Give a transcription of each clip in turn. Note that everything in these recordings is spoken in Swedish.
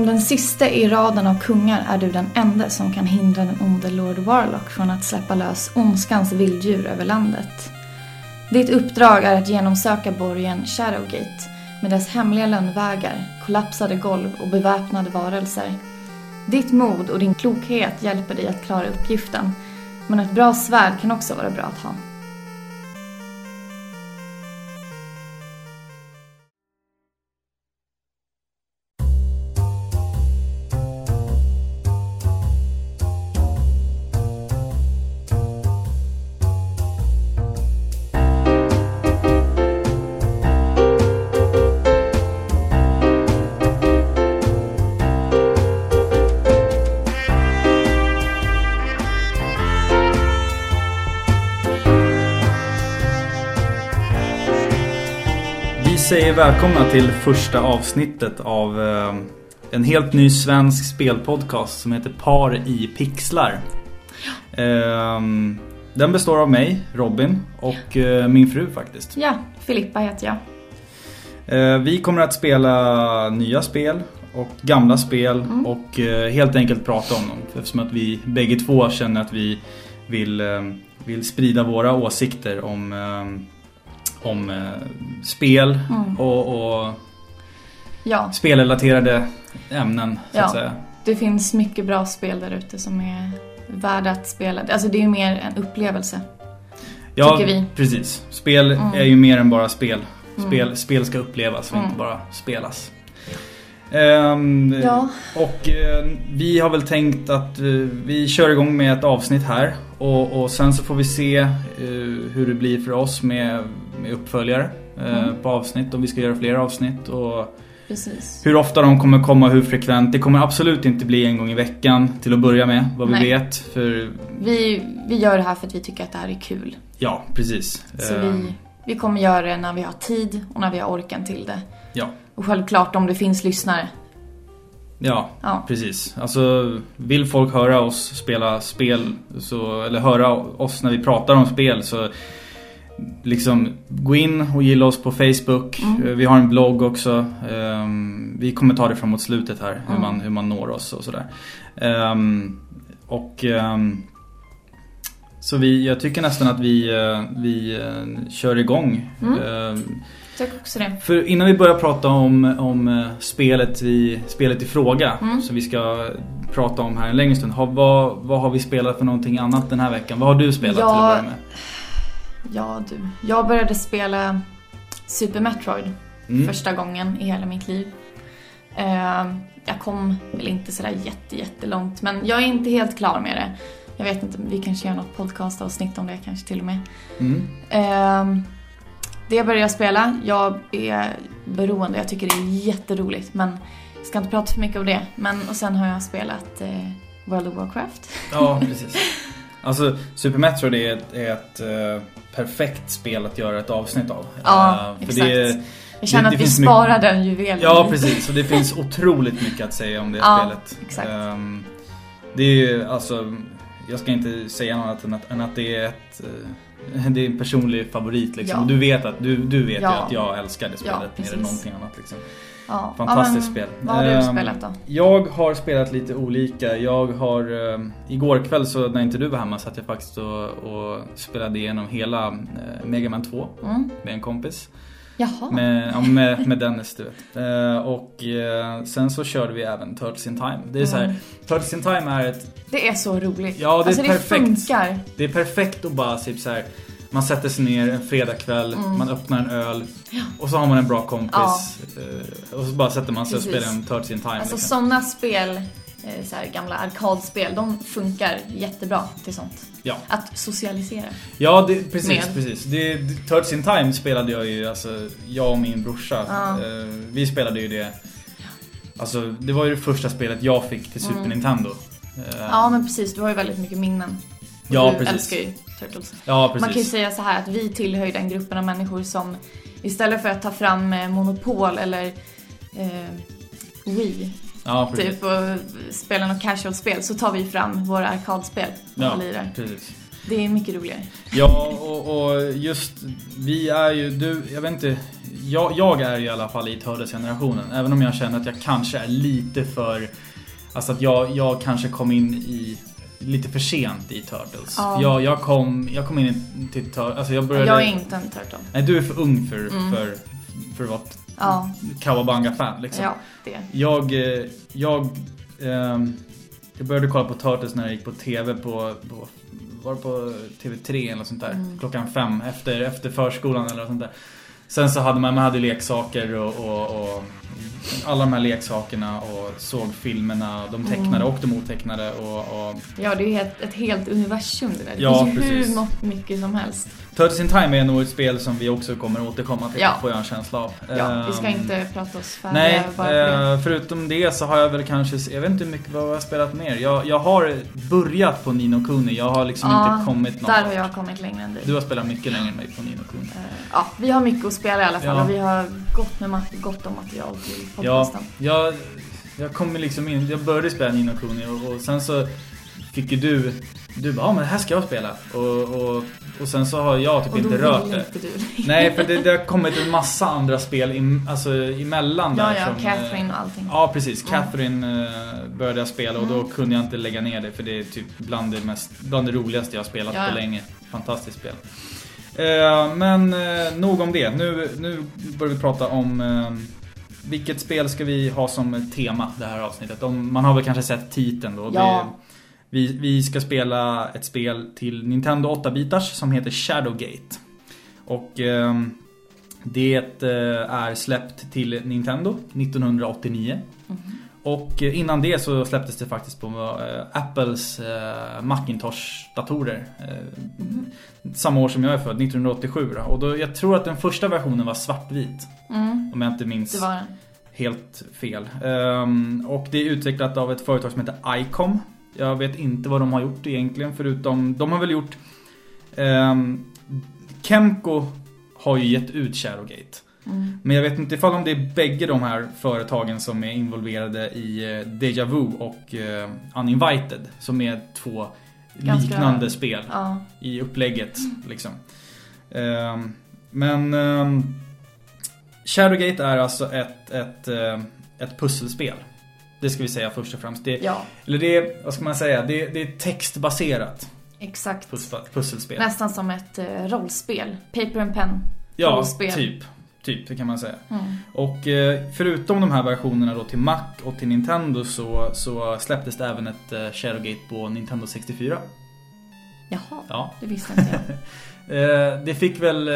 Som den sista i raden av kungar är du den enda som kan hindra den onde Lord Warlock från att släppa lös ondskans vilddjur över landet. Ditt uppdrag är att genomsöka borgen Shadowgate med dess hemliga lönnvägar, kollapsade golv och beväpnade varelser. Ditt mod och din klokhet hjälper dig att klara uppgiften, men ett bra svärd kan också vara bra att ha. Säger välkomna till första avsnittet av eh, en helt ny svensk spelpodcast som heter Par i pixlar. Eh, den består av mig, Robin, och eh, min fru faktiskt. Ja, Filippa heter jag. Eh, vi kommer att spela nya spel och gamla spel och eh, helt enkelt prata om dem. Eftersom att vi bägge två känner att vi vill, vill sprida våra åsikter om, eh, om eh, spel och, och Ja, spelrelaterade ämnen så Ja. att säga. det finns mycket bra spel där ute som är värda att spela. Alltså det är ju mer en upplevelse. Ja, Tycker vi. precis. Spel Mm. är ju mer än bara spel. Spel, spel ska upplevas och Mm. inte bara spelas. Ehm, Ja. Och eh, vi har väl tänkt att eh, vi kör igång med ett avsnitt här och, och sen så får vi se eh, hur det blir för oss med, med uppföljare eh, Mm. på avsnitt. Om vi ska göra fler avsnitt och Precis. hur ofta de kommer komma och hur frekvent. Det kommer absolut inte bli en gång i veckan till att börja med vad vi Nej. vet. För Vi, vi gör det här för att vi tycker att det här är kul. ja, precis. Så Ehm, vi, vi kommer göra det när vi har tid och när vi har orken till det. Ja, Och självklart om det finns lyssnare. ja. Ja, Precis. Alltså vill folk höra oss spela spel så, eller höra oss när vi pratar om spel så liksom gå in och gilla oss på Facebook. Mm. Eh, Vi har en blogg också. Ehm, Vi kommer ta det framåt slutet här hur, Mm. man, hur man når oss och sådär. Ehm, Och ehm, så vi, jag tycker nästan att vi, eh, vi eh, kör igång. Mm. Det. för innan vi börjar prata om, om spelet, i, spelet i fråga Mm. som vi ska prata om här en längre stund. Har, vad, vad har vi spelat för någonting annat den här veckan? Vad har du spelat Ja. till att börja med? Ja du. Jag började spela Super Metroid Mm. första gången i hela mitt liv. Eh, jag kom väl inte sådär jätte, jättelångt men jag är inte helt klar med det. Jag vet inte, vi kanske gör något podcastavsnitt om det kanske till och med. Mm. Ehm, det började jag spela. Jag är beroende. Jag tycker det är jätteroligt. Men jag ska inte prata för mycket om det. Men, och sen har jag spelat eh, World of Warcraft. Ja, precis. Alltså Super Metroid är ett, är ett eh, perfekt spel att göra ett avsnitt av. Ja, Eh, exakt. Det, Jag känner Det- att vi finns mycket- sparade en juvel. ja, precis. Och det finns otroligt mycket att säga om det Ja, spelet. exakt. Ehm, det är ju alltså, jag ska inte säga något annat än att, än att det är ett eh, det är en personlig favorit liksom. Ja. Och du vet, att, du, du vet Ja. ju att jag älskar det spelet mer precis. än någonting annat liksom. Ja. Fantastiskt ja, men, spel. Vad har du Ehm, spelat då? Jag har spelat lite olika. Jag har... Eh, igår kväll så när inte du var hemma satt jag faktiskt och, och spelade igenom hela eh, Mega Man 2 Mm. med en kompis. Jaha. Med, ja, med, med Dennis du vet. Eh, och eh, sen så körde vi även Turtles in Time. Det är så här, Mm. Turtles in Time är ett... Det är så roligt. Ja, det är alltså det perfekt. funkar. Det är perfekt att bara typ så här. Man sätter sig ner en fredagkväll, Mm. man öppnar en öl och så har man en bra kompis. eh, och så bara sätter man sig och Precis. spelar en Turtles in Time. Alltså liksom. sådana spel, eh, så här gamla arkadspel, de funkar jättebra till sånt. Ja. Att socialisera. Ja, det, precis. Med. precis. Det, Turtles in Time spelade jag ju, alltså jag och min brorsa. Ja. Eh, vi spelade ju det. Alltså det var ju det första spelet jag fick till Super Mm. Nintendo. Ja men precis, du har ju väldigt mycket minnen. Och Ja, du precis. älskar ju Turtles. ja, precis. Man kan ju säga så här att vi tillhör ju den gruppen av människor som istället för att ta fram eh, Monopol eller eh, Wii ja, typ och spela något casual-spel så tar vi fram våra arkadspel och Ja, lirar. precis. Det är mycket roligare. Ja, och, och just vi är ju, du, jag vet inte, jag, jag är ju i alla fall i Turtles-generationen. Även om jag känner att jag kanske är lite för... Alltså att jag, jag kanske kom in i lite för sent i Turtles. Ja. Jag, jag, kom, jag kom in till Turtles, alltså jag började... Jag är inte en turtle. Nej, du är för ung för, Mm. för, för att vara Ja, Kawabanga-fan liksom. ja det. Jag, eh, jag, ehm, jag började kolla på Turtles när jag gick på TV på, på var på TV3 eller sånt där. Mm. Klockan fem efter, efter förskolan eller något sånt där. Sen så hade man, man hade leksaker och, och, och alla de här leksakerna och såg filmerna, de tecknade Mm. och de otecknade och, och Ja, det är ju ett, ett helt universum det där. Det Ja, finns ju precis. hur mycket som helst. Turtles in Time är nog ett spel som vi också kommer återkomma till, Ja. får jag en känsla av. Ja, vi ska Ehm, inte prata oss färdiga Nej, bara det. eh, förutom det så har jag väl kanske, jag vet inte hur mycket vad jag har spelat mer. Jag, jag har börjat på Nino Kuni, jag har liksom Ja, inte kommit någon Där har jag kommit längre än dig. Du har spelat mycket längre än mig på Nino Kuni. Eh, Ja, vi har mycket att spela i alla fall Ja. och vi har gott, med gott om material till Ja, podcasten. jag, jag kommer liksom in, jag började spela Nino Kuni och, och sen så fick ju du, du bara ja men det här ska jag spela. Och, och, och sen så har jag typ inte rört det. inte. Nej, för det, det har kommit en massa andra spel im, alltså emellan Ja, där. ja, som, eh, Catherine och allting. Ja precis, Mm. Catherine eh, började jag spela och då Mm. kunde jag inte lägga ner det för det är typ bland det, mest, bland det roligaste jag har spelat Ja. på länge. Fantastiskt spel. Eh, men eh, nog om det. Nu, nu börjar vi prata om eh, vilket spel ska vi ha som tema det här avsnittet. Om, man har väl kanske sett titeln då. Ja. Det, vi, vi ska spela ett spel till Nintendo 8-bitars som heter Shadowgate. Och eh, det eh, är släppt till Nintendo 1989. Mhm. Och eh, innan det så släpptes det faktiskt på eh, Apples eh, Macintosh-datorer. Samma år som jag är född, 1987. Då. Och då, jag tror att den första versionen var svartvit. Mm, Om jag inte minns helt fel. Ehm, och det är utvecklat av ett företag som heter Icom. Jag vet inte vad de har gjort egentligen förutom, de har väl gjort ehm, Kemco har ju gett ut Shadowgate. Mm. Men jag vet inte ifall om det är bägge de här företagen som är involverade i eh, Deja Vu och eh, Uninvited. Som är två Ganska- liknande spel Ja. i upplägget. Liksom. Ehm, men ehm, Shadowgate är alltså ett, ett, eh, ett pusselspel. Det ska vi säga först och främst. Det, ja, eller det är, vad ska man säga, det, det är textbaserat exakt. pussel- pusselspel. Nästan som ett rollspel. Paper and pen. Ja, rollspel. typ. Typ, det kan man säga. Mm. Och eh, förutom de här versionerna då till Mac och till Nintendo så, så släpptes det även ett eh, Shadowgate på Nintendo 64. Jaha, Ja. det visste inte jag. Eh, det fick väl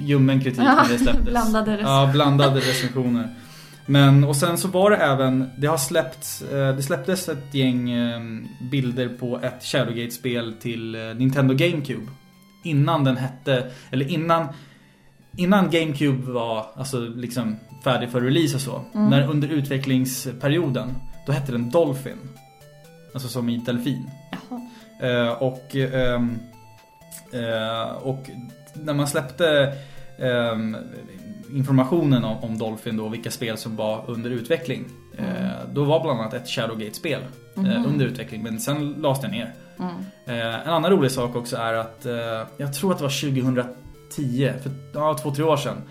ljummen kritik när det släpptes. Blandade recensioner. Ja, blandade recensioner. Men och sen så var det även, det har släppts, det släpptes ett gäng bilder på ett Shadowgate-spel till Nintendo GameCube. Innan den hette, eller innan Innan GameCube var alltså liksom färdig för release och så. Mm. När under utvecklingsperioden, då hette den Dolphin. Alltså som i delfin. Eh, och, ehm, eh, och när man släppte ehm, informationen om, om Dolphin då, vilka spel som var under utveckling. Eh, då var bland annat ett Shadowgate-spel Mhm. under utveckling, men sen lades det ner. Mm. Eh, en annan rolig sak också är att, jag tror att det var 2010, för ja, två, tre år sedan.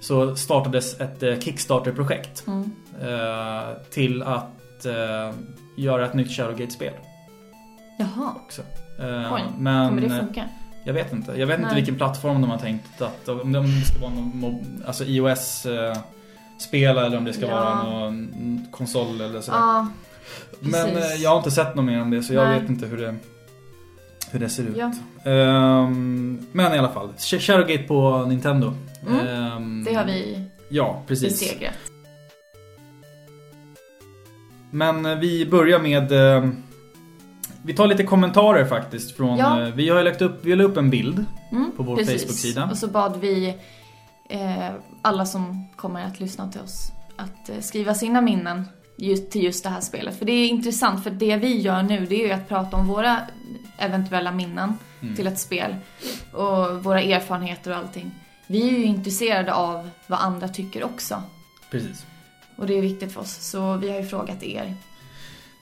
Så startades ett eh, Kickstarter-projekt Mm. eh, till att eh, göra ett nytt Shadowgate-spel Jaha, också. Oj, men kommer det funka? jag vet inte. Jag vet inte Nej. vilken plattform de har tänkt att, om det ska vara någon alltså iOS-spel eller om det ska Ja. vara någon konsol eller sådär. Ja, Men jag har inte sett något mer om det så jag Nej. vet inte hur det, hur det ser ut. Ja. Ehm, men i alla fall, Sh- Shadowgate på Nintendo. Mm. Ehm, det har vi Ja, precis. besegrat. Men eh, vi börjar med eh, Vi tar lite kommentarer faktiskt från Ja. eh, Vi har lagt upp, vi la upp en bild Mm, På vår precis. Facebook-sida. Och så bad vi eh, alla som kommer att lyssna till oss att eh, skriva sina minnen just, till just det här spelet. För det är intressant, för det vi gör nu det är ju att prata om våra eventuella minnen Mm. till ett spel. Och våra erfarenheter och allting. Vi är ju intresserade av vad andra tycker också. Precis Och det är viktigt för oss. Så vi har ju frågat er.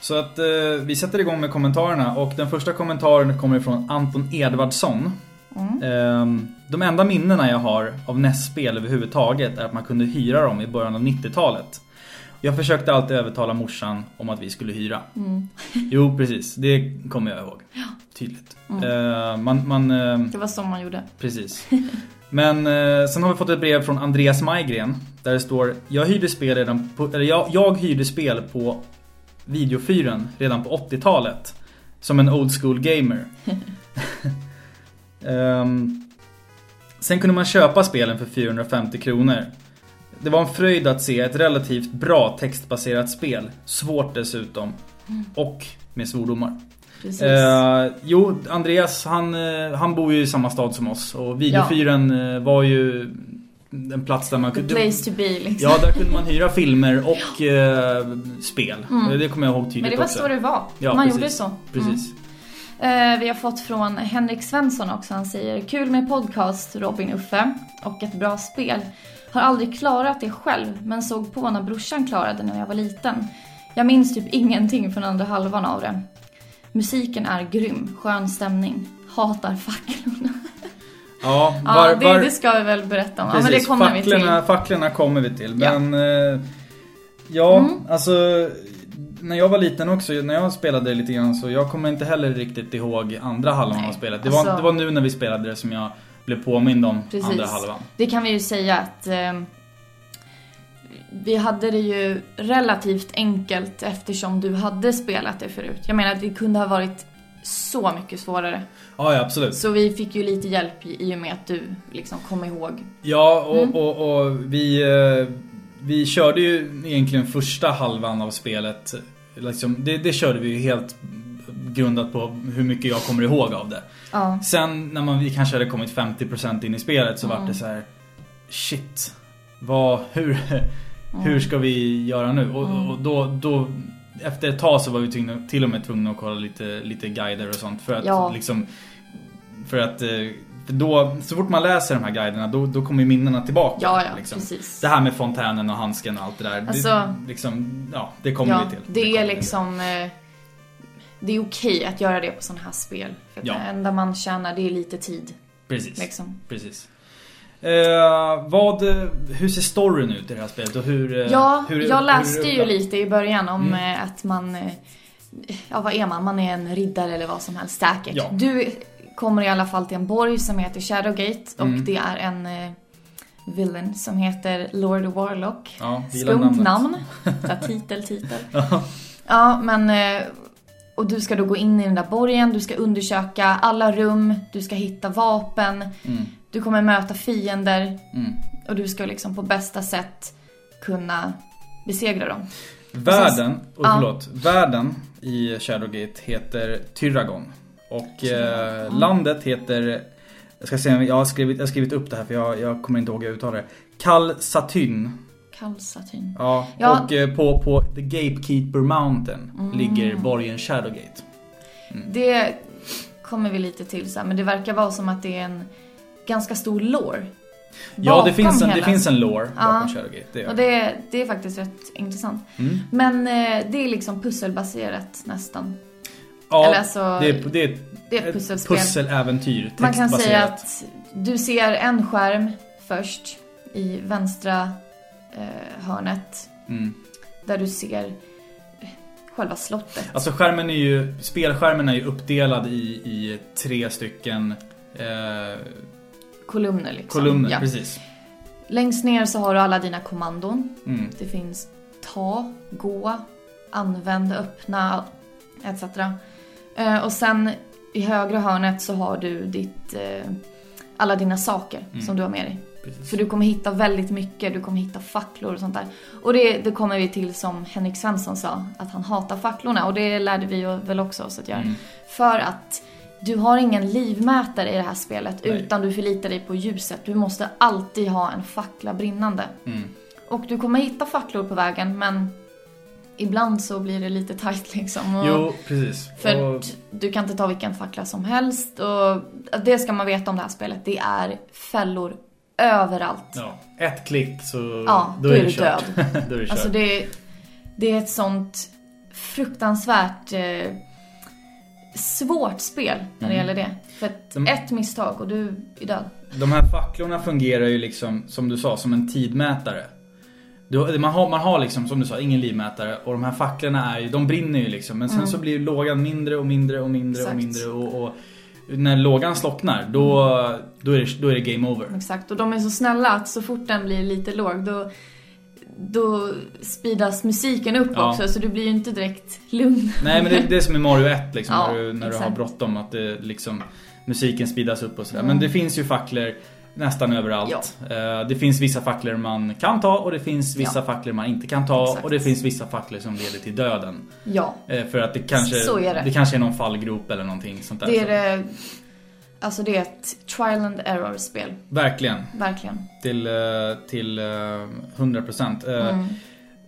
Så att eh, vi sätter igång med kommentarerna och den första kommentaren kommer ifrån Anton Edvardsson Mm. Ehm, de enda minnena jag har av NES-spel överhuvudtaget är att man kunde hyra dem i början av 90-talet. Jag försökte alltid övertala morsan om att vi skulle hyra. Mm. Jo, precis. Det kommer jag ihåg. Tydligt. Eh, man, man, eh, Det var så man gjorde. precis. Men eh, sen har vi fått ett brev från Andreas Majgren. Där det står Jag hyrde spel redan på, eller jag, jag hyrde spel på videofyren redan på 80-talet. Som en old school gamer. Ehm, sen kunde man köpa spelen för 450 kronor. Det var en fröjd att se ett relativt bra textbaserat spel. Svårt dessutom. Och med svordomar. Precis. Eh, jo, Andreas han, eh, han bor ju i samma stad som oss och videofyren eh, var ju en plats där man kunde... place to be liksom. Ja, där kunde man hyra filmer och eh, spel. Det kommer jag ihåg tydligt Men det var också. så det var. Ja, man precis. gjorde så. Mm. Precis. Eh, vi har fått från Henrik Svensson också. Han säger Kul med podcast Robin Uffe och ett bra spel. Har aldrig klarat det själv men såg på när brorsan klarade när jag var liten. Jag minns typ ingenting från andra halvan av det. Musiken är grym, skön stämning. Hatar facklorna. Ja, Ja, var, det, var, det ska vi väl berätta om. Ja, precis, men det kommer vi facklorna, till. facklorna kommer vi till. Ja. Men eh, ja, Mm. alltså när jag var liten också, när jag spelade lite grann så jag kommer inte heller riktigt ihåg andra halvan av spelet. Det, var, alltså- det var nu när vi spelade det som jag blev påmind om Precis. andra halvan. Det kan vi ju säga att eh, vi hade det ju relativt enkelt eftersom du hade spelat det förut. Jag menar att det kunde ha varit så mycket svårare. Ja, ja absolut. Så vi fick ju lite hjälp i och med att du liksom kom ihåg. Ja, och, Mm. och, och vi, eh, vi körde ju egentligen första halvan av spelet. Liksom, det, det körde vi ju helt grundat på hur mycket jag kommer ihåg av det. Ja. Sen när man vi kanske hade kommit 50% in i spelet så Mm. var det så här. Shit. Vad, hur, hur ska vi göra nu? Och, Mm. och då, då efter ett tag så var vi tvungna, till och med tvungna att kolla lite, lite guider och sånt för att Ja. liksom För att eh, för då, så fort man läser de här guiderna då, då kommer minnena tillbaka. Ja, ja, liksom. precis. Det här med fontänen och handsken och allt det där. Alltså- det, liksom, ja, det kommer ja, vi till. det kommer är vi till. Det är okej att göra det på sådana här spel. För Ja. det enda man tjänar det är lite tid. Precis. Liksom. Precis. Eh, vad, hur ser storyn ut i det här spelet? Och hur, eh, Ja, hur, jag läste hur- ju lite i början om Mm. eh, att man... eh, Ja, vad är man? Man är en riddare eller vad som helst säkert. Ja. Du kommer i alla fall till en borg som heter Shadowgate och Mm. det är en villain som heter Lord Warlock. Ja, Skumt namn. Titel, titel. Ja, men... Och du ska då gå in i den där borgen, du ska undersöka alla rum, du ska hitta vapen, Mm, du kommer möta fiender mm. och du ska liksom på bästa sätt kunna besegra dem. Världen, och Ja. förlåt, världen i Shadowgate heter Tyragon. Och eh, ja. landet heter, jag ska se, jag har skrivit, jag har skrivit upp det här för jag, jag kommer inte ihåg hur jag uttalar det. Kalsatyn. Kalsatyn. Ja, Ja. och eh, på, på The Gatekeeper Mountain Mm. ligger borgen Shadowgate. Det kommer vi lite till sen, men det verkar vara som att det är en ganska stor lore. Ja, det finns, en, det finns en lore Ja. bakom Shadowgate. Det gör Och det. det, är faktiskt rätt intressant. Mm. Men eh, det är liksom pusselbaserat nästan. Ja, Eller alltså, det, är, det är det är ett pusselspel. pusseläventyr, Man kan säga att du ser en skärm först i vänstra eh, hörnet. Mm. Där du ser eh, själva slottet. Alltså skärmen är ju, spelskärmen är ju uppdelad i, i tre stycken eh, Kolumner liksom. kolumner, Ja. precis. Längst ner så har du alla dina kommandon. Mm. Det finns ta, gå, använd, öppna, etc. Eh, och sen i högra hörnet så har du ditt, eh, alla dina saker Mm. som du har med dig. Precis. För du kommer hitta väldigt mycket, du kommer hitta facklor och sånt där. Och det, det kommer vi till som Henrik Svensson sa, att han hatar facklorna. Och det lärde vi väl också oss att göra. Mm. För att du har ingen livmätare i det här spelet Nej. utan du förlitar dig på ljuset. Du måste alltid ha en fackla brinnande. Mm. Och du kommer hitta facklor på vägen men ibland så blir det lite tight liksom. Och Jo, precis. för Och, du kan inte ta vilken fackla som helst och det ska man veta om det här spelet. Det är fällor överallt. ja, ett klick så Ja, då, då är du kört. då är det kört. Alltså det, det är ett sånt fruktansvärt eh, svårt spel när det Mm. gäller det. För att De- ett misstag och du är död. de här facklorna fungerar ju liksom, som du sa, som en tidmätare. Du, man, har, man har liksom, som du sa, ingen livmätare och de här facklorna är ju, de brinner ju liksom. Men sen Mm. så blir lågan mindre och mindre och mindre och Exakt. mindre och, och när lågan slocknar då, då, är det, då är det game over. Exakt, och de är så snälla att så fort den blir lite låg då, då speedas musiken upp Ja. också så du blir ju inte direkt lugn. Nej men det, det är som i Mario 1 liksom, Ja, när, du, när du har bråttom att det liksom musiken speedas upp och sådär. Mm. Men det finns ju facklor nästan överallt. Eh, Det finns vissa facklor man kan ta och det finns vissa Ja. facklor man inte kan ta Exakt. och det finns vissa facklor som leder till döden. Ja, Eh, För att det kanske, är det. kanske är någon fallgrop eller någonting sånt där. det är Så- det... Alltså det är ett trial and error spel, Verkligen. verkligen. Till, eh, till eh, 100%. Eh, Mm.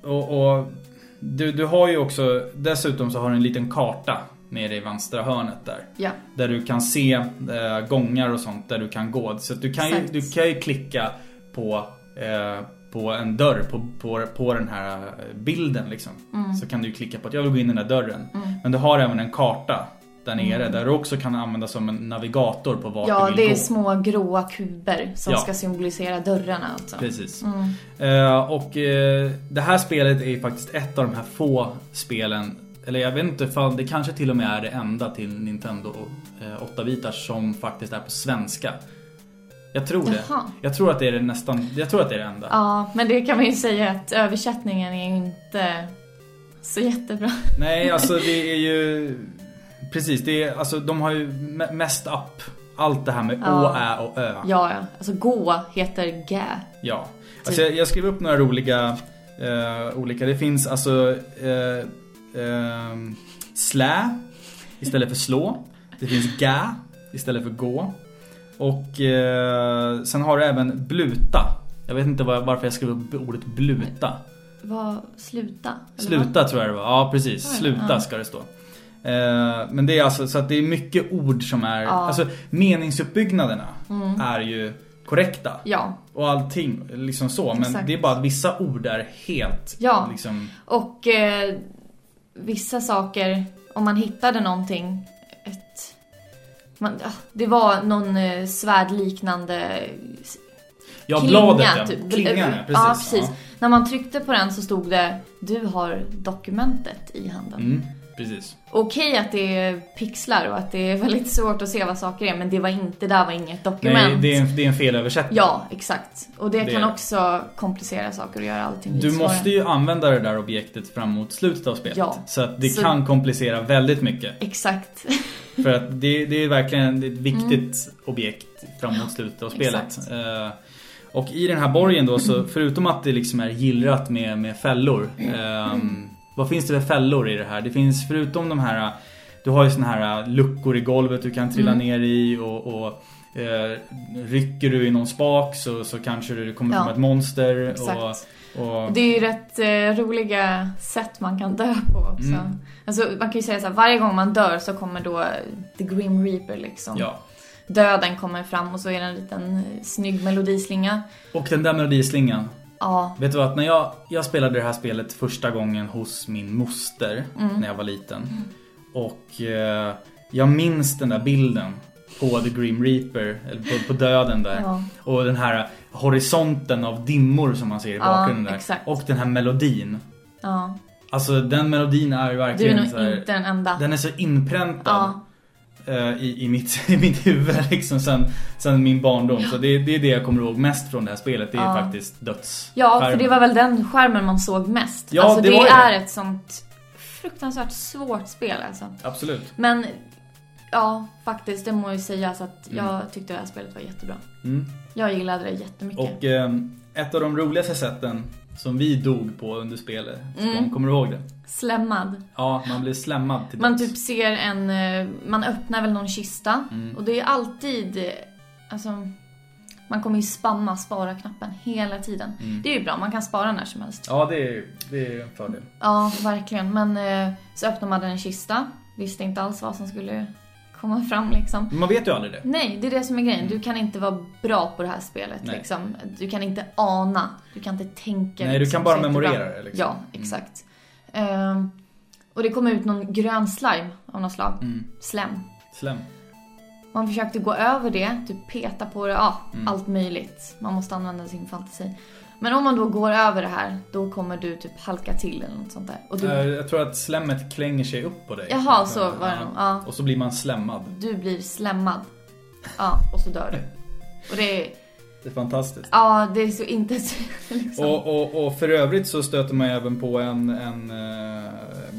Och, och du, du har ju också, dessutom så har du en liten karta nere i vänstra hörnet där. Ja, Där du kan se eh, gångar och sånt där du kan gå. Så du, kan ju, Exakt. du kan ju klicka på, eh, på en dörr på, på, på den här bilden liksom. Mm. Så kan du klicka på att jag vill gå in i den där dörren. Mm. Men du har även en karta där nere Mm. där du också kan använda som en navigator på vart ja du vill det är gå. små gråa kuber som Ja. ska symbolisera dörrarna alltså. Precis. Mm. Eh, och eh, det här spelet är faktiskt ett av de här få spelen eller jag vet inte ifall det kanske till och med är det enda till Nintendo eh, 8-bitars som faktiskt är på svenska. Jag tror det. Jaha. Jag tror att det är det nästan, jag tror att det är det enda. Ja, men det kan man ju säga att översättningen är inte så jättebra. Nej, alltså det är ju... Precis, det är, alltså de har ju me- mest upp allt det här med Ja. å, ä och ö. Ja, ja. Alltså gå heter gä. Ja. Alltså jag, jag skrev upp några roliga, eh, olika, det finns alltså eh, ehm, slä istället för slå. Det finns gä istället för gå. Och eh, sen har du även bluta. Jag vet inte var, varför jag skrev upp ordet bluta. Vad, sluta? Sluta tror jag det var. Ja precis, Oj, sluta ja. ska det stå. Eh, men det är alltså så att det är mycket ord som är, Ja. alltså meningsuppbyggnaderna Mm. är ju korrekta. Ja, Och allting liksom så. Men Exakt. det är bara att vissa ord är helt Ja. liksom... och eh, vissa saker, om man hittade någonting, ett... Man, ja, det var någon eh, svärdliknande Ja, klinga, bladet ja. typ. Klingan ja, precis. Ja, precis. När man tryckte på den så stod det Du har dokumentet i handen. Mm, precis. Okej att det är pixlar och att det är väldigt svårt att se vad saker är men det var inte, där var inget dokument. Nej, det är en, det är en felöversättning. Ja, exakt. Och det, Det kan också komplicera saker och göra allting lite Du svårare. måste ju använda det där objektet fram mot slutet av spelet. Ja. Så att det Så- kan komplicera väldigt mycket. Exakt. För att det, det är verkligen ett viktigt objekt fram mot slutet av spelet. Mm. Exakt. Eh, och i den här borgen då så förutom att det liksom är gillrat med, med fällor. ehm, vad finns det för fällor i det här? Det finns förutom de här Du har ju såna här luckor i golvet du kan trilla Mm. ner i och, och eh, Rycker du i någon spak så, så kanske det kommer Ja. fram ett monster. Exakt. Och, och, Det är ju rätt eh, roliga sätt man kan dö på också. Mm. Alltså man kan ju säga så här, varje gång man dör så kommer då The Grim Reaper liksom. ja. Döden kommer fram och så är det en liten snygg melodislinga. och den där melodislingan. Ja, Vet du vad? När jag, jag spelade det här spelet första gången hos min moster Mm. när jag var liten. Och eh, jag minns den där bilden på The Grim Reaper, eller på, på döden där. ja. Och den här horisonten av dimmor som man ser i Ja, bakgrunden där. exakt. Och den här melodin. ja. Alltså den melodin är ju Du är verkligen nog så här, inte den enda. Den är så inpräntad Ja, i, i, mitt, i mitt huvud liksom sen, sen min barndom. Så det, det är det jag kommer ihåg mest från det här spelet. Det är Ja. faktiskt döds ja för det var väl den skärmen man såg mest. Ja, alltså det det, är det. ett sånt fruktansvärt svårt spel alltså. Absolut. Men ja, faktiskt det må ju sägas att Mm. jag tyckte det här spelet var jättebra. Mm. Jag gillade det jättemycket. Och eh, ett av de roligaste sätten som vi dog på under spelet. Mm. Kommer du ihåg det? Slemmad. Ja, man blir slemmad till Man typ ser en, eh, man öppnar väl någon kista Mm. och det är alltid, alltså man kommer ju spamma spara-knappen hela tiden. Mm. Det är ju bra, man kan spara när som helst. Ja, det är, det är en fördel. Ja, verkligen. Men eh, så öppnar man en kista, visste inte alls vad som skulle komma fram liksom. Man vet ju aldrig det. Nej, det är det som är grejen. Du kan inte vara bra på det här spelet Nej. liksom. Du kan inte ana, du kan inte tänka. Nej, du liksom, kan bara så jättebra. memorera det, liksom. Ja, Mm. Ehm, och det kommer ut någon grön slime av något slag. Mm. Slem. Slem. Man försökte gå över det, typ peta på det, ja, Mm. allt möjligt. Man måste använda sin fantasi. Men om man då går över det här, då kommer du typ halka till eller något sånt där. Och du, Eh, Jag tror att slemmet klänger sig upp på dig. Jaha, så var det. Ja. Och så blir man slemmad. du blir slemmad. Ja, och så dör du. Och det är, Det är fantastiskt. ja, det är så intensivt liksom. Och, och, och för övrigt så stöter man även på en, en eh,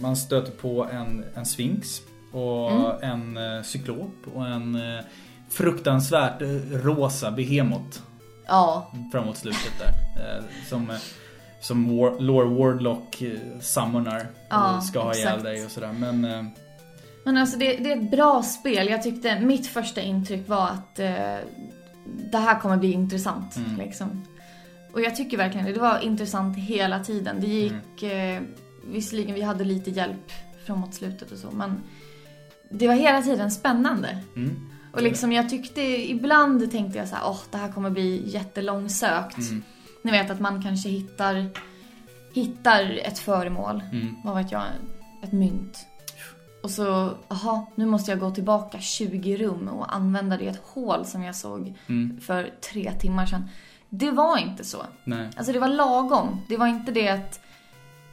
man stöter på en, en sphinx och Mm. en eh, cyklop och en eh, fruktansvärt rosa behemoth Ja, framåt slutet där. Som som War, Lord Wardlock summonar Ja, och ska ha ihjäl exakt. dig och sådär. Men Men alltså det, det är ett bra spel. Jag tyckte, mitt första intryck var att det här kommer bli intressant. Mm. Liksom. Och jag tycker verkligen det. Det var intressant hela tiden. Det gick, eh, visserligen vi hade lite hjälp framåt slutet och så, men det var hela tiden spännande. mm, Och liksom jag tyckte, ibland tänkte jag så här, åh det här kommer bli jättelångsökt. mm, Ni vet att man kanske hittar, hittar ett föremål mm. vad vet jag, ett mynt. Och så, aha, nu måste jag gå tillbaka 20 rum och använda det i ett hål som jag såg Mm. för tre timmar sedan. Det var inte så. Nej. Alltså det var lagom. Det var inte det att,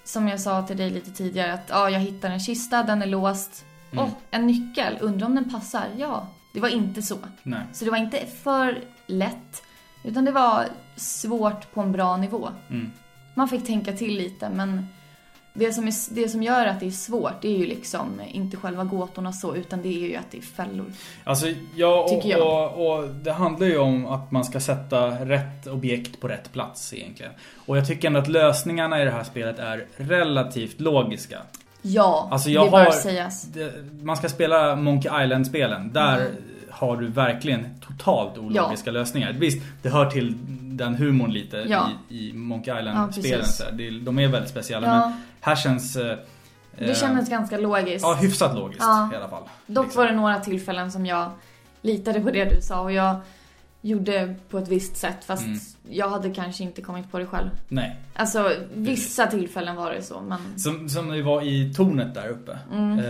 som jag sa till dig lite tidigare, att ja, jag hittar en kista, den är låst. Mm. en nyckel, undrar om den passar? Ja, det var inte så. Nej. Så det var inte för lätt, utan det var svårt på en bra nivå. Mm. Man fick tänka till lite men det som, är, det som gör att det är svårt det är ju liksom inte själva gåtorna så utan det är ju att det är fällor. Alltså, ja, och, Tycker jag. Och, och det handlar ju om att man ska sätta rätt objekt på rätt plats egentligen. Och jag tycker ändå att lösningarna i det här spelet är relativt logiska. Ja, Alltså, jag det bör har- sägas. Det, man ska spela Monkey Island-spelen. Där Mm. har du verkligen totalt ologiska lösningar. Visst, det hör till den humorn lite Ja. i, i Monkey Ja, Island-spelen. precis. Det- de är väldigt speciella. Ja. Men här känns... eh, Det eh, kändes ganska logiskt. Ja, hyfsat logiskt Ja. i alla fall. Dock liksom. var det några tillfällen som jag litade på det du sa och jag gjorde på ett visst sätt fast Mm. jag hade kanske inte kommit på det själv. Nej. Alltså vissa tillfällen var det så men... Som, som när vi var i tornet där uppe. Mm. Eh,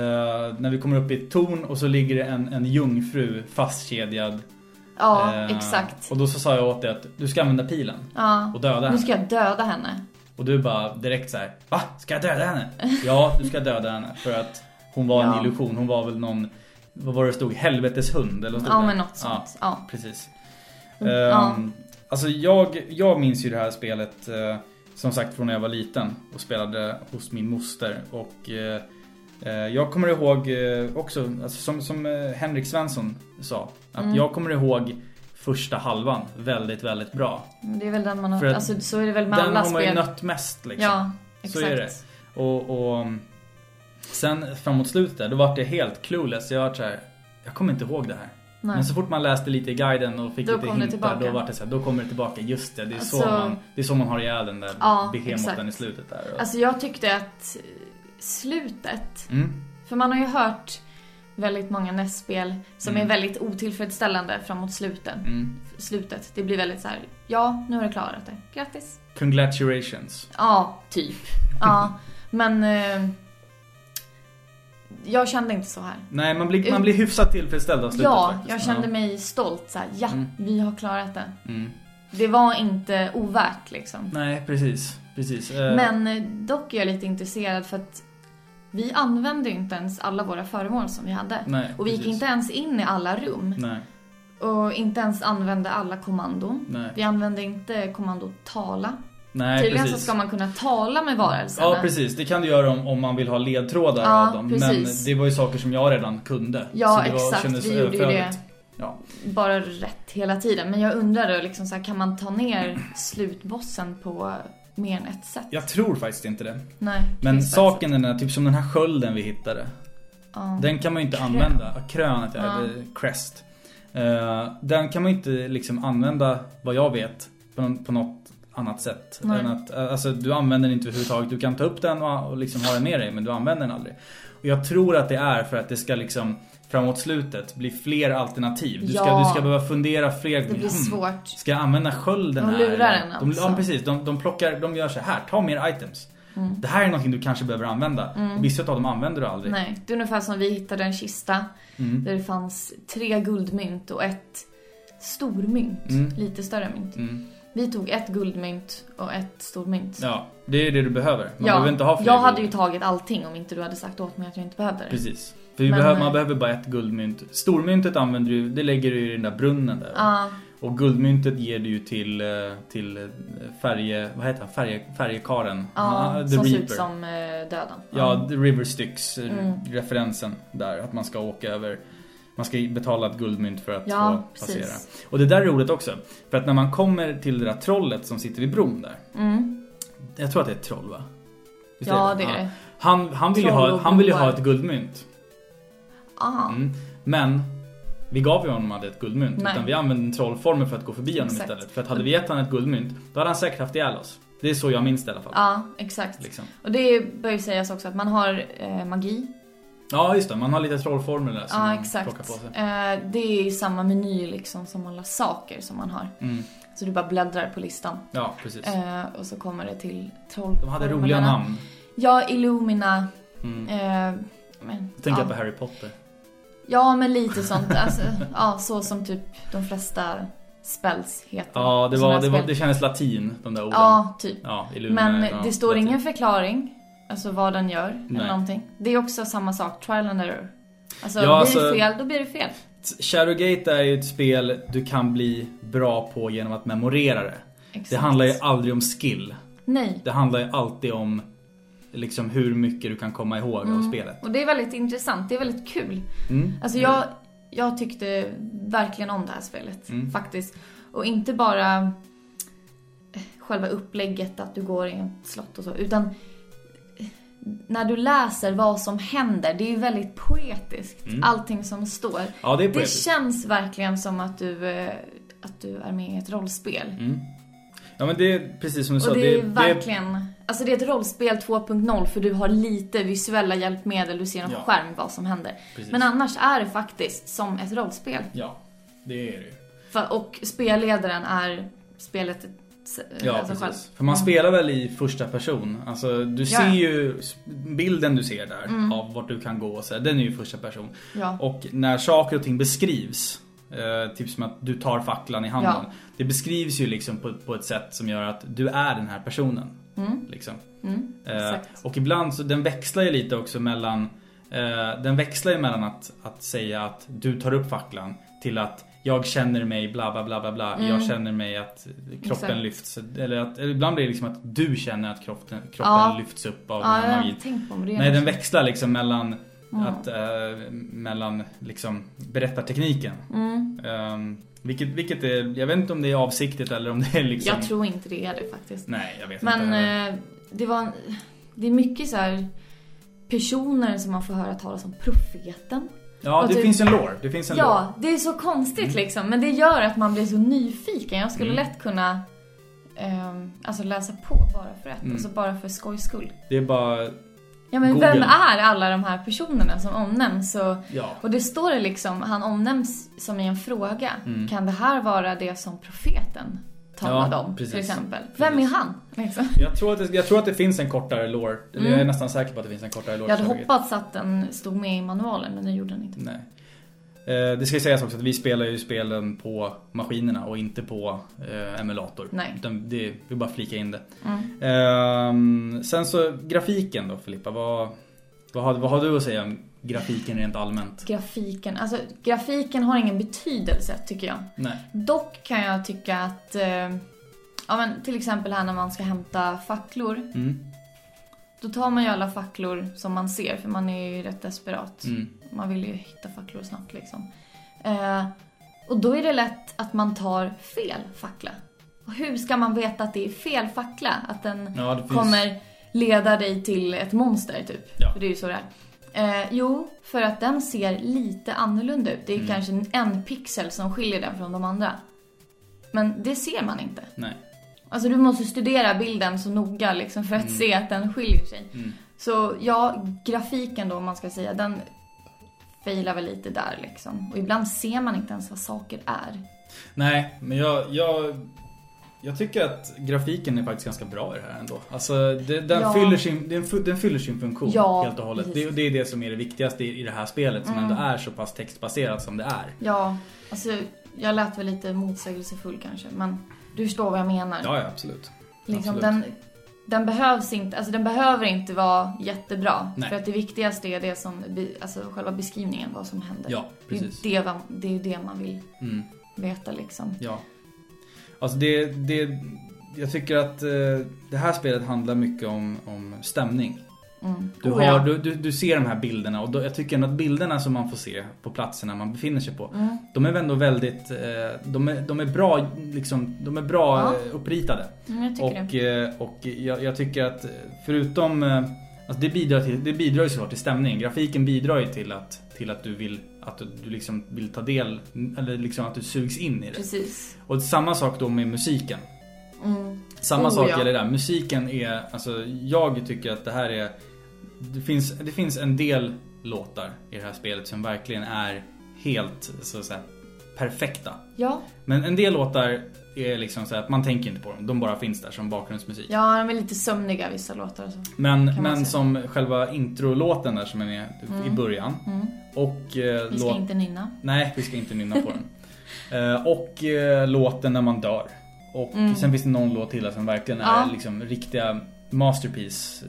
när vi kommer upp i ett torn och så ligger det en, en jungfru fastkedjad. Ja, Eh, exakt. Och då så sa jag åt dig att du ska använda pilen Ja. och döda Nu henne. ska jag döda henne. Och du bara direkt så här: Va? Ska jag döda henne? ja, du ska döda henne. För att hon var Ja. en illusion. Hon var väl någon, vad var det stod? Helvetes hund eller stod Ja men något sånt. Ja. Precis. Mm, Ehm, ja. Alltså jag, jag minns ju det här spelet eh, som sagt från när jag var liten och spelade hos min moster. Och eh, jag kommer ihåg eh, också, alltså som, som eh, Henrik Svensson sa, att Mm. jag kommer ihåg första halvan väldigt, väldigt bra. Men Det är väl den man har... Alltså så är det väl med Den alla har man ju spel. nött mest liksom. Ja, exakt. Så är det. Och, och sen framåt slutet där, då var det helt clueless. Jag var så här, jag kommer inte ihåg det här. Nej. Men så fort man läste lite i guiden och fick Då lite hintar, då var det så här, då kommer det tillbaka. Just det, det är, så, Alltså- man, det är så man har ihjäl den där Ja, behemoten i slutet där. Alltså jag tyckte att slutet, mm, för man har ju hört väldigt många NES-spel som Mm. är väldigt otillfredsställande framåt sluten. mm. slutet. Det blir väldigt så här: ja, nu har du klarat det. Grattis. Congratulations. Ja, typ. Ja, men eh, jag kände inte så här. Nej, man blir, man blir hyfsat tillfredsställd av slutet Ja, faktiskt. jag kände mig stolt så här, ja, Mm. vi har klarat det. Mm. Det var inte ovärt liksom. Nej, precis. precis. Eh, Men eh, dock är jag lite intresserad för att vi använde ju inte ens alla våra föremål som vi hade. nej, Och vi gick precis. inte ens in i alla rum. Nej, Och inte ens använde alla kommandon. nej. Vi använde inte kommando tala. nej Tydligen precis. så ska man kunna tala med varelserna. Ja precis, det kan du göra om, om man vill ha ledtrådar Ja, av dem. precis. Men det var ju saker som jag redan kunde. Ja, så det var, exakt. kändes Vi gjorde ju det Ja. bara rätt hela tiden. Men jag undrade liksom så här, kan man ta ner slutbossen på mer än ett sätt? Jag tror faktiskt inte det. Nej. Men saken är den här, typ som den här skölden vi hittade. Ja. Den kan man ju inte Krön. använda. Krönet, ja. Ja. eller Crest. Eh, den kan man ju inte liksom använda, vad jag vet, på, någon, på något annat sätt. Nej. Än att, eh, alltså, du använder den inte överhuvudtaget. Du kan ta upp den och, och liksom ha den med dig, men du använder den aldrig. Och jag tror att det är för att det ska liksom framåt slutet bli fler alternativ. Du ska, Ja. du ska behöva fundera fler Det blir "Hmm, svårt. Ska jag använda skölden De här? lurar en de, alltså. Ja precis, de, de plockar, de gör så här, ta mer items. Det här är någonting du kanske behöver använda. Och vissa av dem använder du aldrig. Nej, det är ungefär som vi hittade en kista Mm. där det fanns tre guldmynt och ett stormynt. Mm. Lite större mynt. Mm. Vi tog ett guldmynt och ett stormynt. Ja, det är det du behöver. Man behöver inte ha fler jag hade ju guld. tagit allting om inte du hade sagt åt mig att jag inte behövde det. Precis. För Men, behöver, eh, man behöver bara ett guldmynt. Stormyntet använder du, det lägger du i den där brunnen där. Ja, Och guldmyntet ger du ju till, eh, till eh, färje, vad heter han? Färje, färjekaren. ja Ah, som ser ut som eh, döden. Ja, The River Styx, Mm. referensen där. Att man ska åka över, man ska betala ett guldmynt för att Ja, få passera. precis. Och det där är roligt också. För att när man kommer till det där trollet som sitter vid bron där. Mm. Jag tror att det är ett troll va? Visst Ja, det är det. Han, han vill ha, han vill ju ha ett guldmynt. Aha. Mm. Men vi gav ju honom aldrig ett guldmynt. Nej. Utan vi använde en trollformel för att gå förbi honom Exakt. istället. För att hade vi gett honom ett guldmynt, då hade han säkert haft ihjäl oss. Det är så jag minns det i alla fall. Ja, exakt. Liksom. Och det bör ju sägas också att man har eh, magi. Ja, just det. Man har lite trollformler där som Ja, man exakt. plockar på sig. Eh, det är i samma meny liksom som alla saker som man har. Mm. Så du bara bläddrar på listan. Ja, precis. Eh, och så kommer det till troll. De hade roliga namn. Ja, Illumina. Mm. Eh, men, Då tänker ja. jag på Harry Potter. Ja, men lite sånt. Alltså, ja, så som typ de flesta spells heter. Ja, det, var, det, var, det kändes latin, de där orden. Ja, typ. Ja, Illumina, Men ja, det står latin. ingen förklaring. Alltså vad den gör Nej. eller någonting. Det är också samma sak, trial and error. Alltså Ja, blir alltså- det fel, då blir det fel. Shadowgate är ju ett spel du kan bli bra på genom att memorera det. Exakt. Det handlar ju aldrig om skill. Nej. Det handlar ju alltid om liksom hur mycket du kan komma ihåg av Mm. spelet. Och det är väldigt intressant, det är väldigt kul. Mm. Alltså jag, jag tyckte verkligen om det här spelet, Mm. faktiskt. Och inte bara eh, själva upplägget att du går i ett slott och så, utan eh, när du läser vad som händer, det är ju väldigt poetiskt, Mm. allting som står. Ja, det Det känns verkligen som att du, eh, att du är med i ett rollspel. Mm. Ja men det är precis som du sa. Och det är det, verkligen, alltså det är ett rollspel 2.0 för du har lite visuella hjälpmedel, du ser en Ja. skärm vad som händer. Precis. Men annars är det faktiskt som ett rollspel. Ja, det är det ju. Och spelledaren är spelet Ja, alltså precis. själv. För man spelar väl i första person. Alltså du Ja. ser ju bilden du ser där Mm. av vart du kan gå och så, den är ju första person. Ja. Och när saker och ting beskrivs, eh, typ som att du tar facklan i handen. Ja. Det beskrivs ju liksom på, på ett sätt som gör att du är den här personen. Mm. Liksom. Mm. Eh, och ibland så den växlar ju lite också mellan eh, Den växlar ju mellan att, att säga att du tar upp facklan till att jag känner mig bla bla bla bla bla. Mm. Jag känner mig att kroppen Exakt. lyfts. Eller, att, eller ibland blir det liksom att du känner att kroppen, kroppen Ja. lyfts upp av Ja, den här magin. Nej, den växlar liksom mellan Mm. att, eh, mellan liksom berättartekniken. Mm. Um, vilket, vilket är, jag vet inte om det är avsiktligt eller om det är liksom... Jag tror inte det är det faktiskt. Nej, jag vet Men inte. heller. eh, det var... Det är mycket så här personer som man får höra talas om. Profeten. ja, och det typ- finns en lore. Det finns en lore. Ja, det är så konstigt liksom. Men det gör att man blir så nyfiken. Jag skulle Mm. lätt kunna ehm, alltså läsa på bara för ett. Mm. Alltså bara för skojs skull. Det är bara... Ja men Google. vem är alla de här personerna som omnämns? Och, Ja. och det står det liksom, han omnämns som i en fråga. Mm. Kan det här vara det som profeten talade Ja, om? precis. Till exempel. Precis. Vem är han? Liksom. Jag tror, att det, jag tror att det finns en kortare lore. Eller Jag är Mm. nästan säker på att det finns en kortare lore. Jag hade hoppats att den stod med i manualen men det gjorde den inte. Nej. Eh, Det ska sägas också att vi spelar ju spelen på maskinerna och inte på eh, emulator. Nej. Utan det, vi bara flika in det. Mm. Ehm, sen så grafiken då Filippa. Vad, vad, har, vad har du att säga om grafiken rent allmänt? Grafiken, alltså grafiken har ingen betydelse tycker jag. Nej. Dock kan jag tycka att, eh, ja men till exempel här när man ska hämta facklor. Mm. Då tar man ju alla facklor som man ser för man är ju rätt desperat. Mm. Man vill ju hitta facklor snabbt liksom. Eh, och då är det lätt att man tar fel fackla. Och hur ska man veta att det är fel fackla? Att den Ja, kommer leda dig till ett monster typ. Ja. För det är ju så det är. Eh, jo, för att den ser lite annorlunda ut. Det är Mm. kanske en pixel som skiljer den från de andra. Men det ser man inte. Nej. Alltså du måste studera bilden så noga liksom för att Mm. se att den skiljer sig. Mm. Så ja, grafiken då om man ska säga, den failar väl lite där liksom. Och ibland ser man inte ens vad saker är. Nej, men jag, jag, Jag tycker att grafiken är faktiskt ganska bra i det här ändå. Alltså det, den, Ja. fyller sin, den, den fyller sin funktion Ja, helt och hållet. Det, det är det som är det viktigaste i, i det här spelet som Mm. ändå är så pass textbaserat som det är. Ja, alltså jag lät väl lite motsägelsefull kanske, men du förstår vad jag menar. Ja, ja absolut. liksom, absolut. den, den behövs inte, alltså den behöver inte vara jättebra. Nej. För att det viktigaste är det som, alltså själva beskrivningen, vad som händer. Ja, precis. Det är, det, man- det är det man vill Mm. veta liksom. Ja. Alltså det, det, jag tycker att eh, det här spelet handlar mycket om, om stämning. Mm. Du, Oh, har, ja. du, du, du ser de här bilderna och då, jag tycker ändå att bilderna som man får se på platserna man befinner sig på. Mm. De är ändå väldigt, eh, de är, de är bra, liksom, de är bra Ja. eh, uppritade. Mm, jag Och, det. eh, och jag, jag tycker att förutom, alltså det bidrar, till, det bidrar ju såklart till stämning. Grafiken bidrar ju till att, till att du vill, att du, du liksom vill ta del, eller liksom att du sugs in i det. Precis. Och samma sak då med musiken. Mm. Samma Oh, sak ja. gäller där. Musiken är, alltså jag tycker att det här är det finns, det finns en del låtar i det här spelet som verkligen är helt så att säga, perfekta. Ja, Men en del låtar är liksom så att man tänker inte på dem. De bara finns där som bakgrundsmusik. ja, de är lite sömniga vissa låtar så. Men, men som själva introlåten där som är med i Mm. början. Mm. Och eh, Vi ska inte nynna. Nej, vi ska inte nynna på den. Eh, och eh, låten när man dör. Och Mm. sen finns det någon låt till som verkligen Ja. är liksom riktiga masterpiece.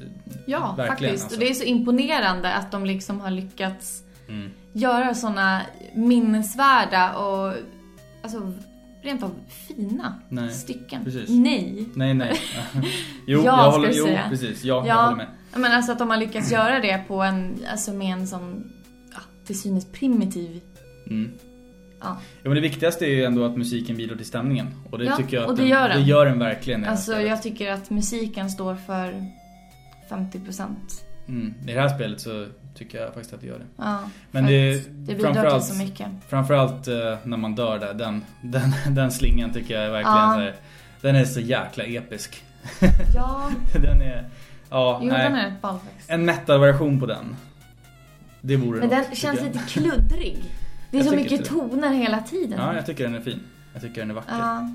Ja, Verkligen, faktiskt. alltså. Och det är så imponerande att de liksom har lyckats Mm. göra såna minnesvärda och alltså rent av fina Nej, stycken. precis. Nej. Nej, nej. jo, Ja, jag håller, jo, säga. precis. Ja, jag Ja. håller med. Men alltså att de har lyckats göra det på en, alltså med en sån, ja, till synes primitiv, Mm. Ja. Ja, men det viktigaste är ju ändå att musiken bidrar till stämningen. Och det Ja, tycker jag att och det den, gör den. det gör den verkligen. Alltså spelet. jag tycker att musiken står för 50%. mm. I det här spelet så tycker jag faktiskt att det gör det. Ja, Men det, det bidrar till så mycket. framförallt eh, när man dör där, den, den, den slingan tycker jag är verkligen Ja. så här, Den är så jäkla episk. Ja, den är, ja, jo nej. den är rätt ball faktiskt. En metal-version på den. Det vore Men något, den känns jag. lite kluddrig. Det är Jag så mycket det. toner hela tiden. Ja, jag tycker den är fin. Jag tycker den är vacker. Ja.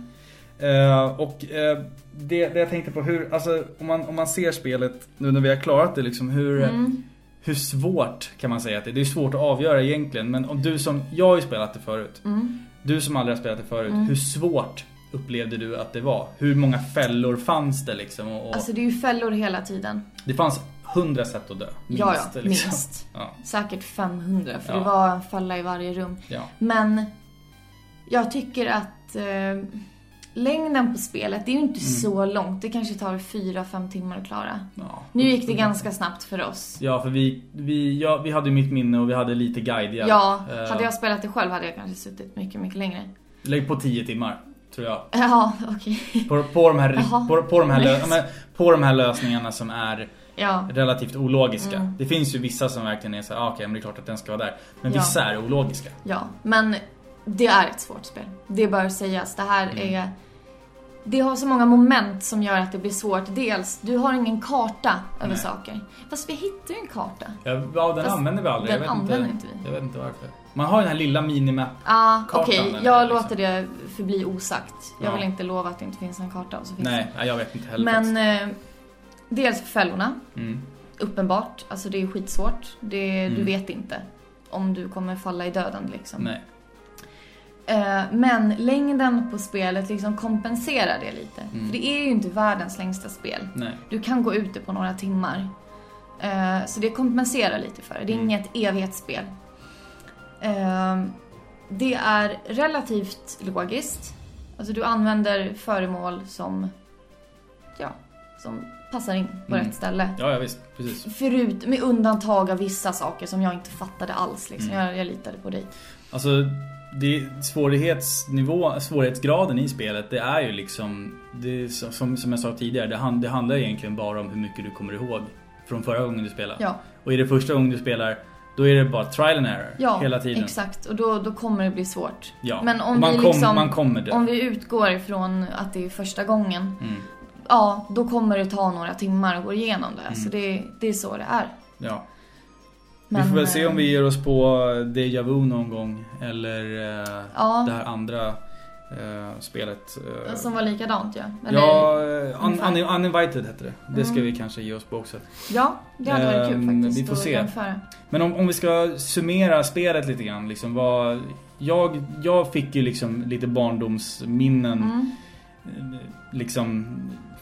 Eh, och eh, det, det jag tänkte på, hur, alltså om man, om man ser spelet nu när vi har klarat det liksom, hur, Mm. hur svårt kan man säga att det är? Det är svårt att avgöra egentligen, men om du som, jag har ju spelat det förut. Mm. Du som aldrig har spelat det förut, Mm. hur svårt upplevde du att det var? Hur många fällor fanns det liksom? Och, och Alltså det är ju fällor hela tiden. Det fanns hundra sätt att dö, minst. ja, ja, liksom. minst. Ja, Säkert 500 för Ja. det var en fälla i varje rum. ja. Men jag tycker att eh, längden på spelet, det är ju inte Mm. så långt. Det kanske tar 4-5 timmar att klara. Nu gick det ganska snabbt för oss. Ja, för vi, vi, ja, vi hade ju mitt minne och vi hade lite guide. Ja, Eh, hade jag spelat det själv hade jag kanske suttit mycket, mycket längre. Lägg på 10 timmar, tror jag. Ja, okej. På, på, de här, på, på, de här på de här lösningarna som är Ja, relativt ologiska. Mm. Det finns ju vissa som verkligen är så här, ah, okej men det är klart att den ska vara där. Men Ja. vissa är ologiska. ja. Men det är ett svårt spel. Det bör sägas. Det här Mm. är... Det har så många moment som gör att det blir svårt. Dels, du har ingen karta över Nej. saker. Fast vi hittar ju en karta. Ja, ja den Fast använder vi aldrig. den jag vet använder inte, inte vi. Jag vet inte varför. Man har ju den här lilla minimap. Ja, Kartan, okej. eller Jag liksom. låter det förbli osagt. Jag Ja. vill inte lova att det inte finns en karta och så finns Nej, jag vet inte heller Men faktiskt. Dels fällorna. Mm. Uppenbart. Alltså det är skitsvårt. Det, Du Mm. vet inte om du kommer falla i döden liksom. Nej. Eh, men längden på spelet liksom kompenserar det lite. Mm. För det är ju inte världens längsta spel. Nej. Du kan gå ute på några timmar. Eh, så det kompenserar lite för det. Det är Mm. inget evighetsspel. Eh, det är relativt logiskt. Alltså du använder föremål som, ja, som passar in på Mm. rätt ställe. Ja, ja visst. Precis. Förut, med undantag av vissa saker som jag inte fattade alls. Liksom. Mm. Jag, jag litade på dig. Alltså, det, svårighetsnivå, svårighetsgraden i spelet, det är ju liksom, det är som, som jag sa tidigare, det, hand, det handlar egentligen bara om hur mycket du kommer ihåg från förra gången du spelade. Ja, Och i det första gången du spelar, då är det bara trial and error ja hela tiden. exakt. Och då, då kommer det bli svårt. Ja. Men om man, vi kom, liksom- man kommer dö. Om vi utgår ifrån att det är första gången, Mm. Ja, då kommer det ta några timmar att gå igenom det. Mm. Så det, det är så det är. Ja. Men, vi får väl se om eh, vi ger oss på Deja Vu någon gång. Eller eh, Ja. det här andra eh, spelet. eh, Som var likadant ja. Eller- Ja, un, un, Uninvited hette det. Det ska Mm. vi kanske ge oss på också. ja det hade varit kul Ehm, faktiskt vi får se. jämföra. Men om, om vi ska summera spelet lite grann. Liksom, vad, jag, jag fick ju liksom lite barndomsminnen. Mm. eh, Liksom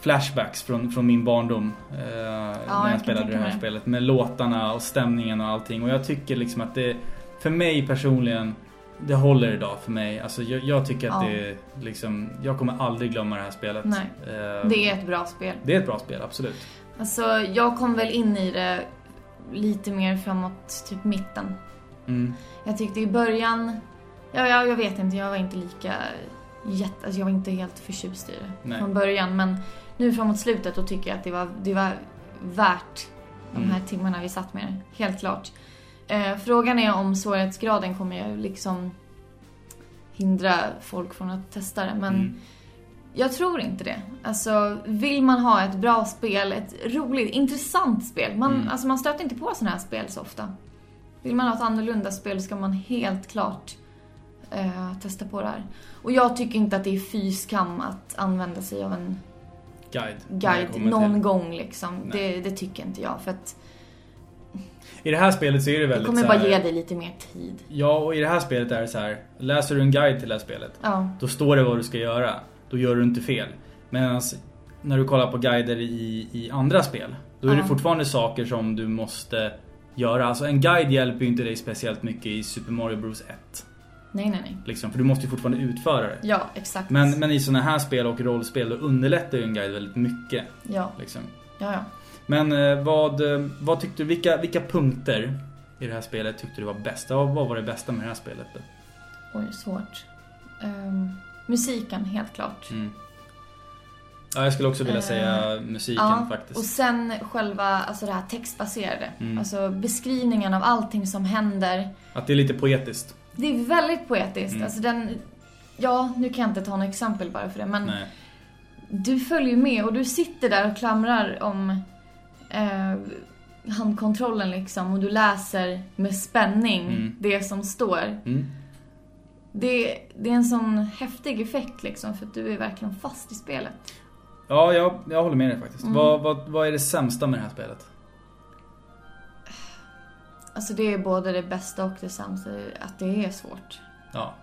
flashbacks från, från min barndom. Eh, när kan jag spelade det här det. spelet. Med låtarna och stämningen och allting. Och jag tycker liksom att det, för mig personligen, det håller idag för mig. Alltså jag, jag tycker att Ja. det liksom, jag kommer aldrig glömma det här spelet. Nej. Eh, Det är ett bra spel. det är ett bra spel, absolut. Alltså jag kom väl in i det lite mer framåt typ mitten. Mm. Jag tyckte i början, ja, jag, jag vet inte, jag var inte lika jätte, alltså jag var inte helt förtjust i det Nej. från början. Men nu framåt slutet då tycker jag att det var, det var värt de här Mm. timmarna vi satt med det. Helt klart. Eh, frågan är om svårighetsgraden kommer liksom hindra folk från att testa det. Men Mm. jag tror inte det. Alltså, vill man ha ett bra spel, ett roligt, intressant spel. Man, Mm. alltså, man stöter inte på sådana här spel så ofta. Vill man ha ett annorlunda spel ska man helt klart eh, testa på det här. Och jag tycker inte att det är fy skam att använda sig av en Guide. det guide kommer någon till- gång liksom. Det, det tycker inte jag. För att I det här spelet så är det det väldigt kommer så bara här- ge dig lite mer tid. Ja, och i det här spelet är det så här. Läser du en guide till det här spelet, Ja, då står det vad du ska göra. Då gör du inte fel. Medan när du kollar på guider i, i andra spel, då är det Ja. fortfarande saker som du måste göra. Alltså en guide hjälper ju inte dig speciellt mycket i Super Mario Bros 1. Nej nej nej. Liksom, för du måste ju fortfarande utföra det. Ja, exakt. Men, men i såna här spel och rollspel, då underlättar ju en guide väldigt mycket. Ja, Liksom. ja, ja. Men eh, vad, eh, vad tyckte du, vilka, vilka punkter i det här spelet tyckte du var bäst? Vad, var det bästa med det här spelet? Då? Oj, svårt. Ehm, musiken, helt klart. Mm. Ja, jag skulle också vilja säga musiken Ja, faktiskt. och sen själva alltså det här textbaserade. Mm. Alltså beskrivningen av allting som händer. Att det är lite poetiskt. Det är väldigt poetiskt. Mm. Alltså den, ja, nu kan jag inte ta några exempel bara för det, men Nej. du följer med och du sitter där och klamrar om eh, handkontrollen liksom och du läser med spänning Mm. det som står. Mm. Det, det är en sån häftig effekt liksom för att du är verkligen fast i spelet. Ja, jag, jag håller med dig faktiskt. Mm. Vad, vad, vad är det sämsta med det här spelet? Alltså det är både det bästa och det sämsta, att det är svårt, Ja.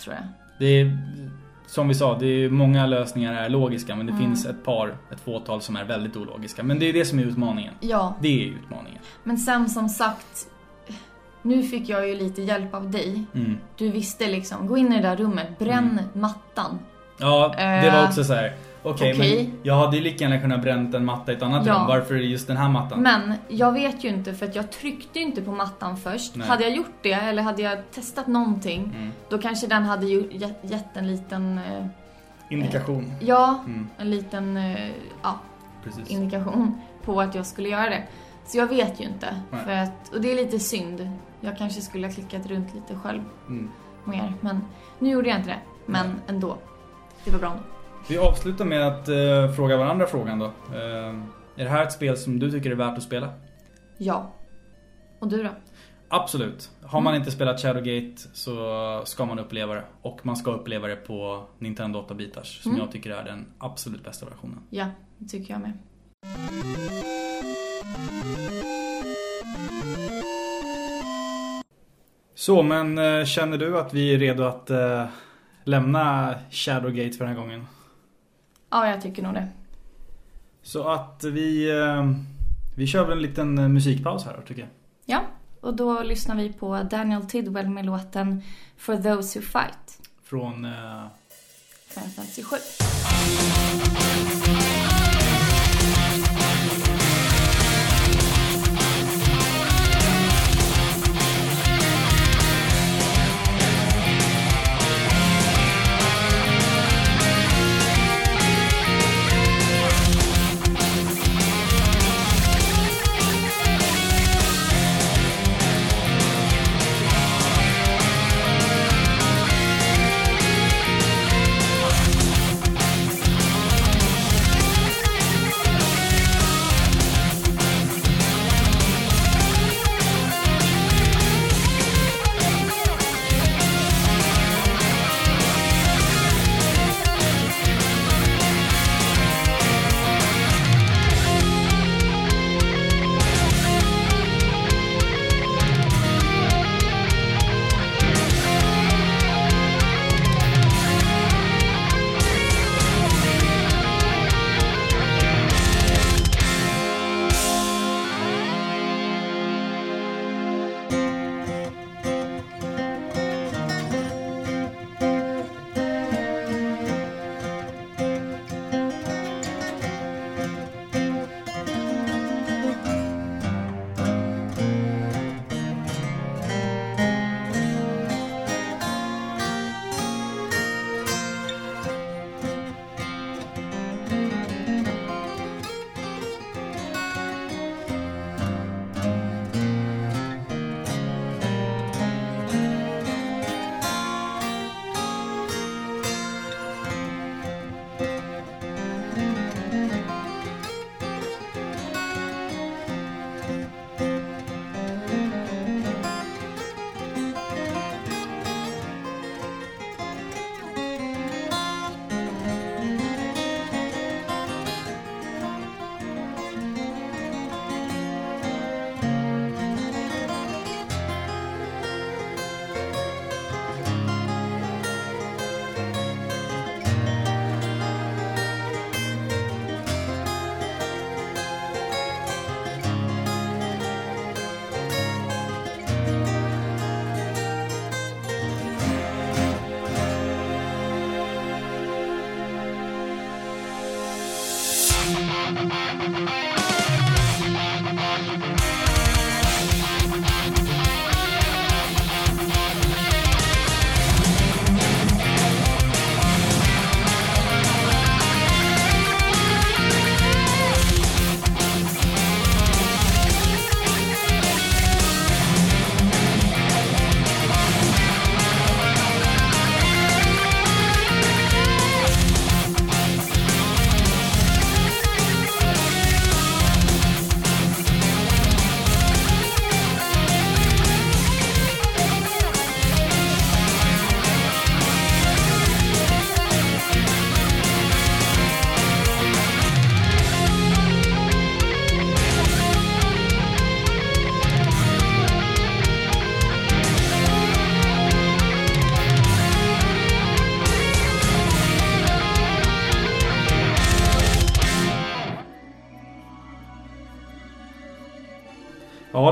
tror jag. Det är, som vi sa, det är många lösningar är logiska men det Mm. finns ett par, ett fåtal som är väldigt ologiska. Men det är det som är utmaningen. Ja, Det är utmaningen. men sen som sagt, nu fick jag ju lite hjälp av dig. Mm. Du visste liksom, gå in i det där rummet, bränn Mm. mattan. Ja, det var Eh, också så här. Okej, okej. men jag hade ju lika gärna kunnat bränt en matta i ett annat Ja. rum. Varför är det just den här mattan? Men jag vet ju inte för att jag tryckte ju inte på mattan först. Nej. Hade jag gjort det eller hade jag testat någonting Mm. då kanske den hade gett, en liten, eh, Indikation. ja, Mm, en liten, eh, ja, precis. indikation på att jag skulle göra det. Så jag vet ju inte. Nej. För att, och det är lite synd. Jag kanske skulle ha klickat runt lite själv Mm. mer. Men nu gjorde jag inte det. Men ändå. Det var bra ändå. Vi avslutar med att eh, fråga varandra frågan då. Eh, är det här ett spel som du tycker är värt att spela? Ja. Och du då? Absolut. Har man Mm. inte spelat Shadowgate så ska man uppleva det. Och man ska uppleva det på Nintendo 8-bitars. Som Mm. jag tycker är den absolut bästa versionen. Ja, det tycker jag med. Så, men eh, känner du att vi är redo att eh, lämna Shadowgate för den här gången? Ja, jag tycker nog det. Så att vi, eh, vi kör väl en liten eh, musikpaus här då, tycker jag. Ja, och då lyssnar vi på Daniel Tidwell med låten For those who fight. Från? Eh... 557.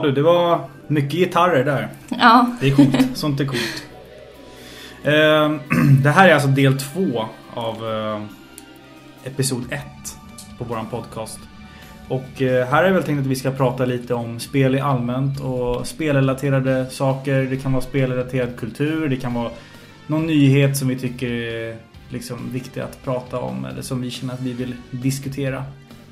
Du, det var mycket gitarrer där. Ja. Det är coolt. Sånt är coolt. Eh, det här är alltså del två av eh, episod 1 på våran podcast. Och eh, här är väl tänkt att vi ska prata lite om spel i allmänt och spelrelaterade saker. Det kan vara spelrelaterad kultur, det kan vara någon nyhet som vi tycker är liksom viktig att prata om eller som vi känner att vi vill diskutera.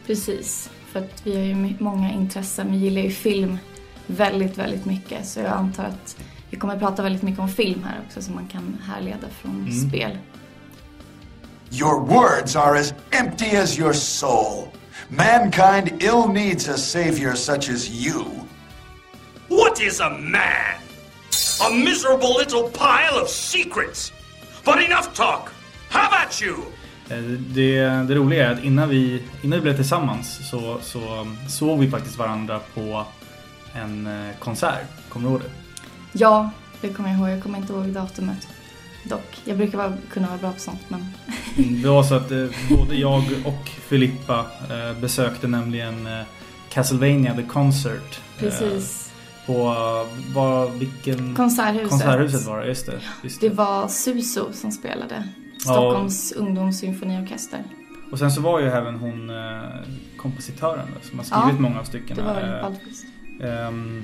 Precis, för att vi har ju många intressen. Vi gillar ju film väldigt, väldigt mycket. Så jag antar att vi kommer prata väldigt mycket om film här också som man kan härleda från spel. Your words are as empty as your soul. Mankind ill needs a savior such as you. What is a man? A miserable little pile of secrets. But enough talk. How about you? Eh, Det, det roliga är att innan vi, innan vi blev tillsammans så, så såg vi faktiskt varandra på en eh, konsert. Kommer du ihåg det? Ja, det kommer jag ihåg. Jag kommer inte ihåg datumet dock. Jag brukar vara, kunna vara bra på sånt men... Det var så att eh, både jag och Filippa eh, besökte nämligen eh, Castlevania The Concert. Precis. På, var, vilken... Konserthuset. Konserthuset var det, just det. Just Det det. var Suso som spelade. Stockholms ungdomssymfoniorkester. Och sen så var ju även hon kompositören som har skrivit Ja, många av styckena. Det var det. Ehm,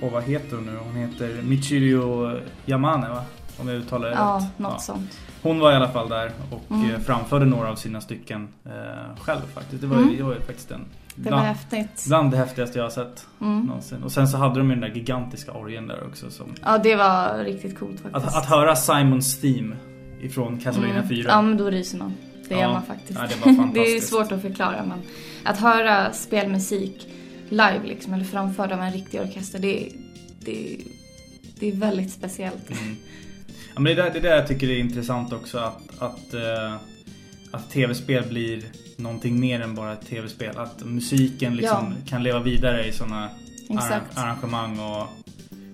och vad heter hon nu? Hon heter Michirio Yamane va? Om jag uttalar det Ja, rätt. något sånt. Hon var i alla fall där och Mm. eh, framförde några av sina stycken eh, själv faktiskt. Det var, Mm. det var ju faktiskt en Det var bland, häftigt. bland det häftigaste jag har sett Mm. någonsin. Och sen så hade de ju den där gigantiska orgeln där också. Som, Ja, det var riktigt coolt faktiskt. att, att höra Simons theme ifrån Castlevania Mm. 4. Ja, men då ryser man. Det Ja. gör man faktiskt. Ja, det var det är fantastiskt. svårt att förklara men att höra spelmusik live liksom, eller framförd av en riktig orkester, det, är- det, är- det är väldigt speciellt. Mm. Ja, men det, där, det där jag tycker är intressant också att, att, eh, att tv-spel blir någonting mer än bara ett tv-spel. Att musiken liksom kan leva vidare i sådana arrangemang och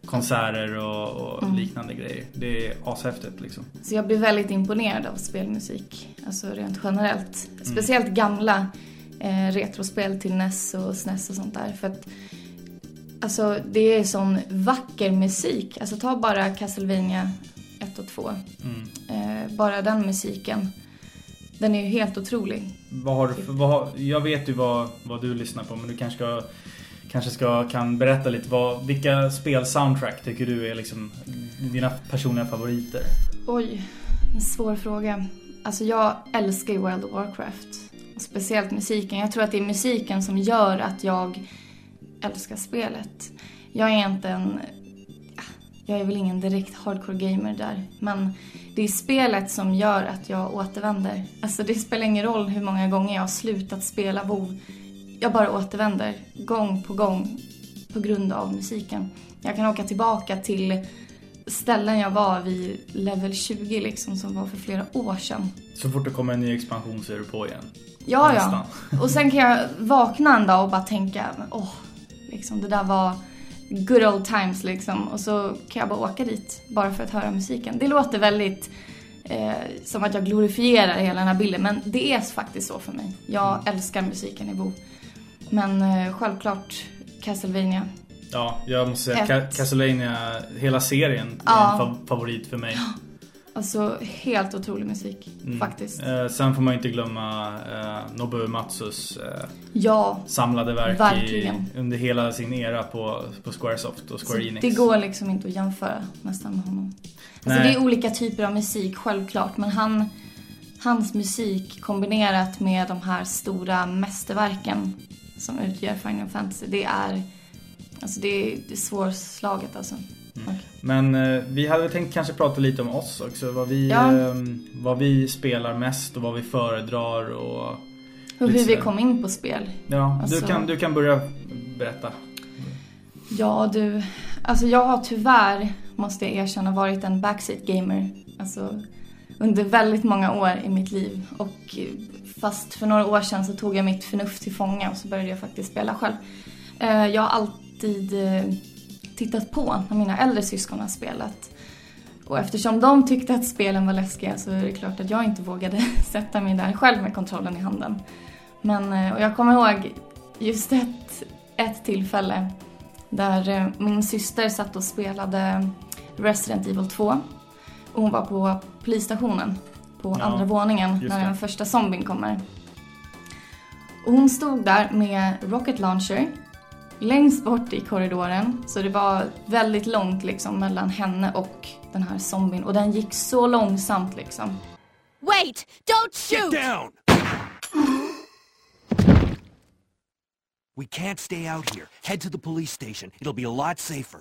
konserter och, och Mm. liknande grejer. Det är ashäftigt liksom. Så jag blir väldigt imponerad av spelmusik, alltså rent generellt. Mm. Speciellt gamla eh, retrospel till NES och SNES och sånt där. För att alltså, det är sån vacker musik. Alltså ta bara Castlevania 1 och 2. Mm. Eh, bara den musiken. Den är ju helt otrolig. Vad har vad jag vet ju vad, vad du lyssnar på men du kanske ska Kanske ska, kan berätta lite vad, vilka spel-soundtrack tycker du är liksom dina personliga favoriter? Oj, en svår fråga. Alltså jag älskar ju World of Warcraft. Speciellt musiken. Jag tror att det är musiken som gör att jag älskar spelet. Jag är inte en... Jag är väl ingen direkt hardcore gamer där. Men det är spelet som gör att jag återvänder. Alltså det spelar ingen roll hur många gånger jag har slutat spela WoW. Jag bara återvänder gång på gång på grund av musiken. Jag kan åka tillbaka till ställen jag var vid level 20 liksom som var för flera år sedan. Så fort det kommer en ny expansion så är du på igen. Ja, Nästan. ja. Och sen kan jag vakna en dag och bara tänka, åh, liksom det där var good old times liksom. Och så kan jag bara åka dit bara för att höra musiken. Det låter väldigt eh, som att jag glorifierar hela den här bilden, men det är faktiskt så för mig. Jag älskar musiken i WoW. Men eh, självklart Castlevania. Ja, jag måste säga Ett. Ca- Castlevania, hela serien är Ja. en fa- favorit för mig. Alltså helt otrolig musik, Mm. faktiskt. Eh, sen får man inte glömma eh, Nobuo Matsus eh, Ja, samlade verk i, under hela sin era på, på Squaresoft och Så Square Enix. det går liksom inte att jämföra nästan med honom. Alltså det är olika typer av musik, självklart. Men han, hans musik kombinerat med de här stora mästerverken som utgör Final Fantasy, det är... Alltså det är, det är svårslaget alltså. Mm. Men eh, vi hade tänkt kanske prata lite om oss också. Vad vi, Ja. eh, vad vi spelar mest och vad vi föredrar och... Och hur vi kom in på spel. Ja, Alltså- du, kan, du kan börja berätta. Ja du, alltså jag har tyvärr, måste jag erkänna, varit en backseat gamer. Alltså under väldigt många år i mitt liv. Och eh, fast för några år sedan så tog jag mitt förnuft till fånga och så började jag faktiskt spela själv. Eh, Jag har alltid eh, tittat på när mina äldre syskon har spelat. Och eftersom de tyckte att spelen var läskiga så är det klart att jag inte vågade sätta mig där själv med kontrollen i handen. Men, eh, och jag kommer ihåg just ett, ett tillfälle Där eh, min syster satt och spelade Resident Evil 2. Och hon var på polisstationen på Ja, andra våningen när den första zombien kommer. Och hon stod där med rocket launcher längst bort i korridoren. Så det var väldigt långt liksom mellan henne och den här zombien. Och den gick så långsamt liksom. Wait! Don't Get shoot! down! We can't stay out here. Head to the police station. It'll be a lot safer.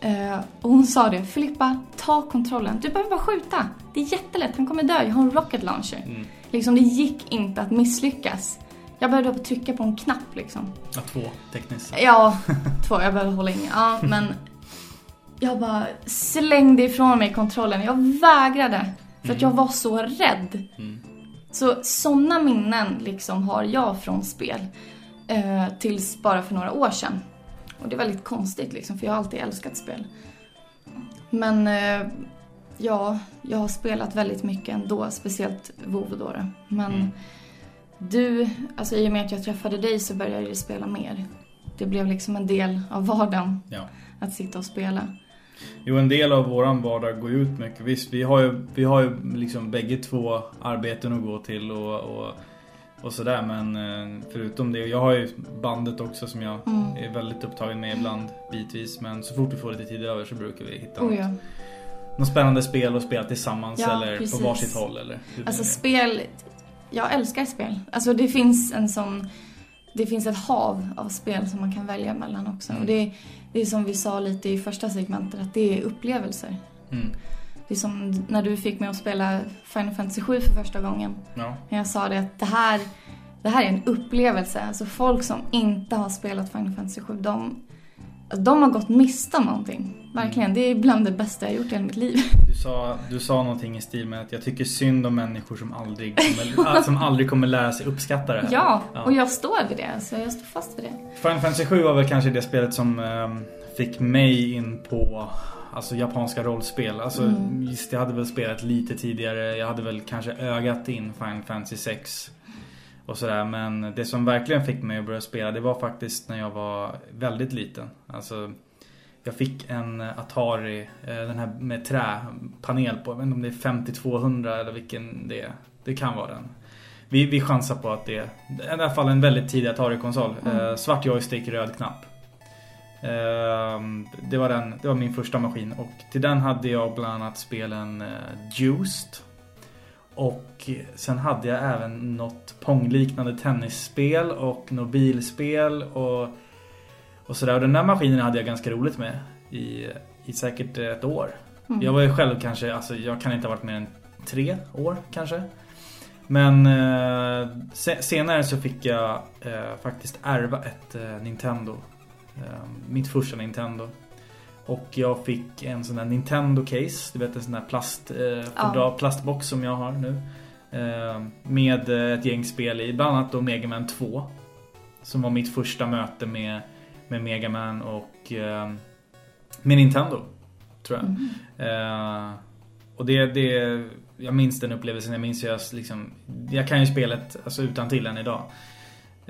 Eh, och hon sa det, Filippa, ta kontrollen. Du behöver bara skjuta. Det är jättelätt, han kommer dö. Jag har en rocket launcher. Liksom, det gick inte att misslyckas. Jag behövde bara trycka på en knapp liksom. Ja, två tekniskt. Ja, två, jag behövde hålla inne. Ja, men jag bara slängde ifrån mig kontrollen. Jag vägrade. För att jag var så rädd. Så sådana minnen liksom har jag från spel. Eh, tills bara för några år sedan. Och det är väldigt konstigt liksom, för jag har alltid älskat spel. Men eh, ja, jag har spelat väldigt mycket ändå, speciellt WoW då. Men du, alltså i och med att jag träffade dig så började ju spela mer. Det blev liksom en del av vardagen Ja. att sitta och spela. Jo, en del av våran vardag går ut mycket. Visst, vi har ju, vi har ju liksom bägge två arbeten att gå till och, och, och sådär. Men eh, förutom det, jag har ju bandet också som jag Mm. är väldigt upptagen med ibland bitvis. Men så fort vi får lite tid över så brukar vi hitta Oh något, ja. något spännande spel och spela tillsammans Ja, eller precis. på varsitt håll. Eller Alltså det spel, jag älskar spel. Alltså det finns en sån, det finns ett hav av spel som man kan välja mellan också. Mm. Och det, det är som vi sa lite i första segmentet, att det är upplevelser. Mm. Det är som när du fick mig att spela Final Fantasy 7 för första gången. Ja. Jag sa det att det här, det här är en upplevelse. Alltså folk som inte har spelat Final Fantasy 7, de, de har gått miste om någonting. Verkligen, det är bland det bästa jag gjort i hela mitt liv. Du, sa, du sa någonting i stil med att jag tycker synd om människor som aldrig kommer, som aldrig kommer lära sig uppskatta det här. Ja, och jag står vid det. Alltså jag står fast vid det. Final Fantasy 7 var väl kanske det spelet som ehm, fick mig in på Alltså japanska rollspel. Alltså Mm. visst, jag hade väl spelat lite tidigare. Jag hade väl kanske ögat in Final Fantasy 6. Och sådär. Men det som verkligen fick mig att börja spela det var faktiskt när jag var väldigt liten. Alltså jag fick en Atari, eh, den här med träpanel på. Jag vet inte om det är 5200 eller vilken det är. Det kan vara den. Vi, vi chansar på att det är i alla fall en väldigt tidig Atari-konsol. Eh, svart joystick, röd knapp. Ehm, det, var den, det var min första maskin och till den hade jag bland annat spelen eh, Juiced. Och sen hade jag även något Pong-liknande tennisspel och något bilspel och, och sådär. Och den där maskinen hade jag ganska roligt med i, i säkert ett år. Jag var ju själv kanske, alltså jag kan inte ha varit mer än tre år kanske. Men eh, se, senare så fick jag eh, faktiskt ärva ett eh, Nintendo. Eh, mitt första Nintendo. Och jag fick en sån där Nintendo case, du vet en sån där plast, eh, fodral, plastbox som jag har nu. Eh, med eh, ett gäng spel i, bland annat då Mega Man 2. Som var mitt första möte med, med Mega Man och eh, med Nintendo. Tror jag. Eh, och det, det, jag minns den upplevelsen. Jag minns ju jag liksom, jag kan ju spelet alltså, utan till än idag.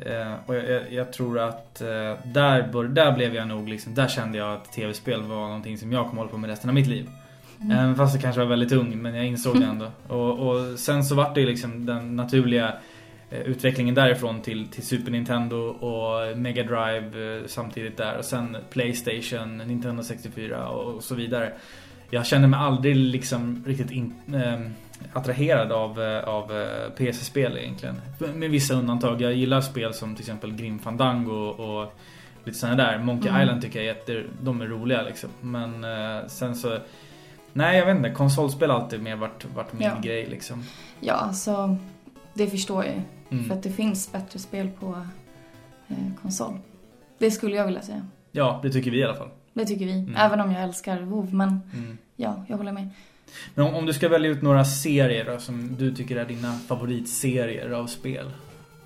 Eh, och jag, jag, jag tror att eh, där, bör, där blev jag nog liksom, där kände jag att tv-spel var någonting som jag kommer hålla på med resten av mitt liv. Även fast jag kanske var väldigt ung, men jag insåg det ändå. Och, och sen så vart det liksom den naturliga eh, utvecklingen därifrån till, till Super Nintendo och Mega Drive eh, samtidigt där. Och sen Playstation, Nintendo 64 och, och så vidare. Jag kände mig aldrig liksom riktigt in, eh, attraherad av, eh, av eh, PC-spel egentligen. Med vissa undantag. Jag gillar spel som till exempel Grim Fandango och, lite sådana där. Monkey Island tycker jag är jätte, de är roliga liksom. Men eh, sen så... Nej jag vet inte, konsolspel har alltid mer varit, varit min Ja. grej liksom. Ja, alltså det förstår jag ju. Mm. För att det finns bättre spel på eh, konsol. Det skulle jag vilja säga. Ja, det tycker vi i alla fall. Det tycker vi. Mm. Även om jag älskar WoW. Men Mm. ja, jag håller med. Men om, om du ska välja ut några serier då, som du tycker är dina favoritserier av spel?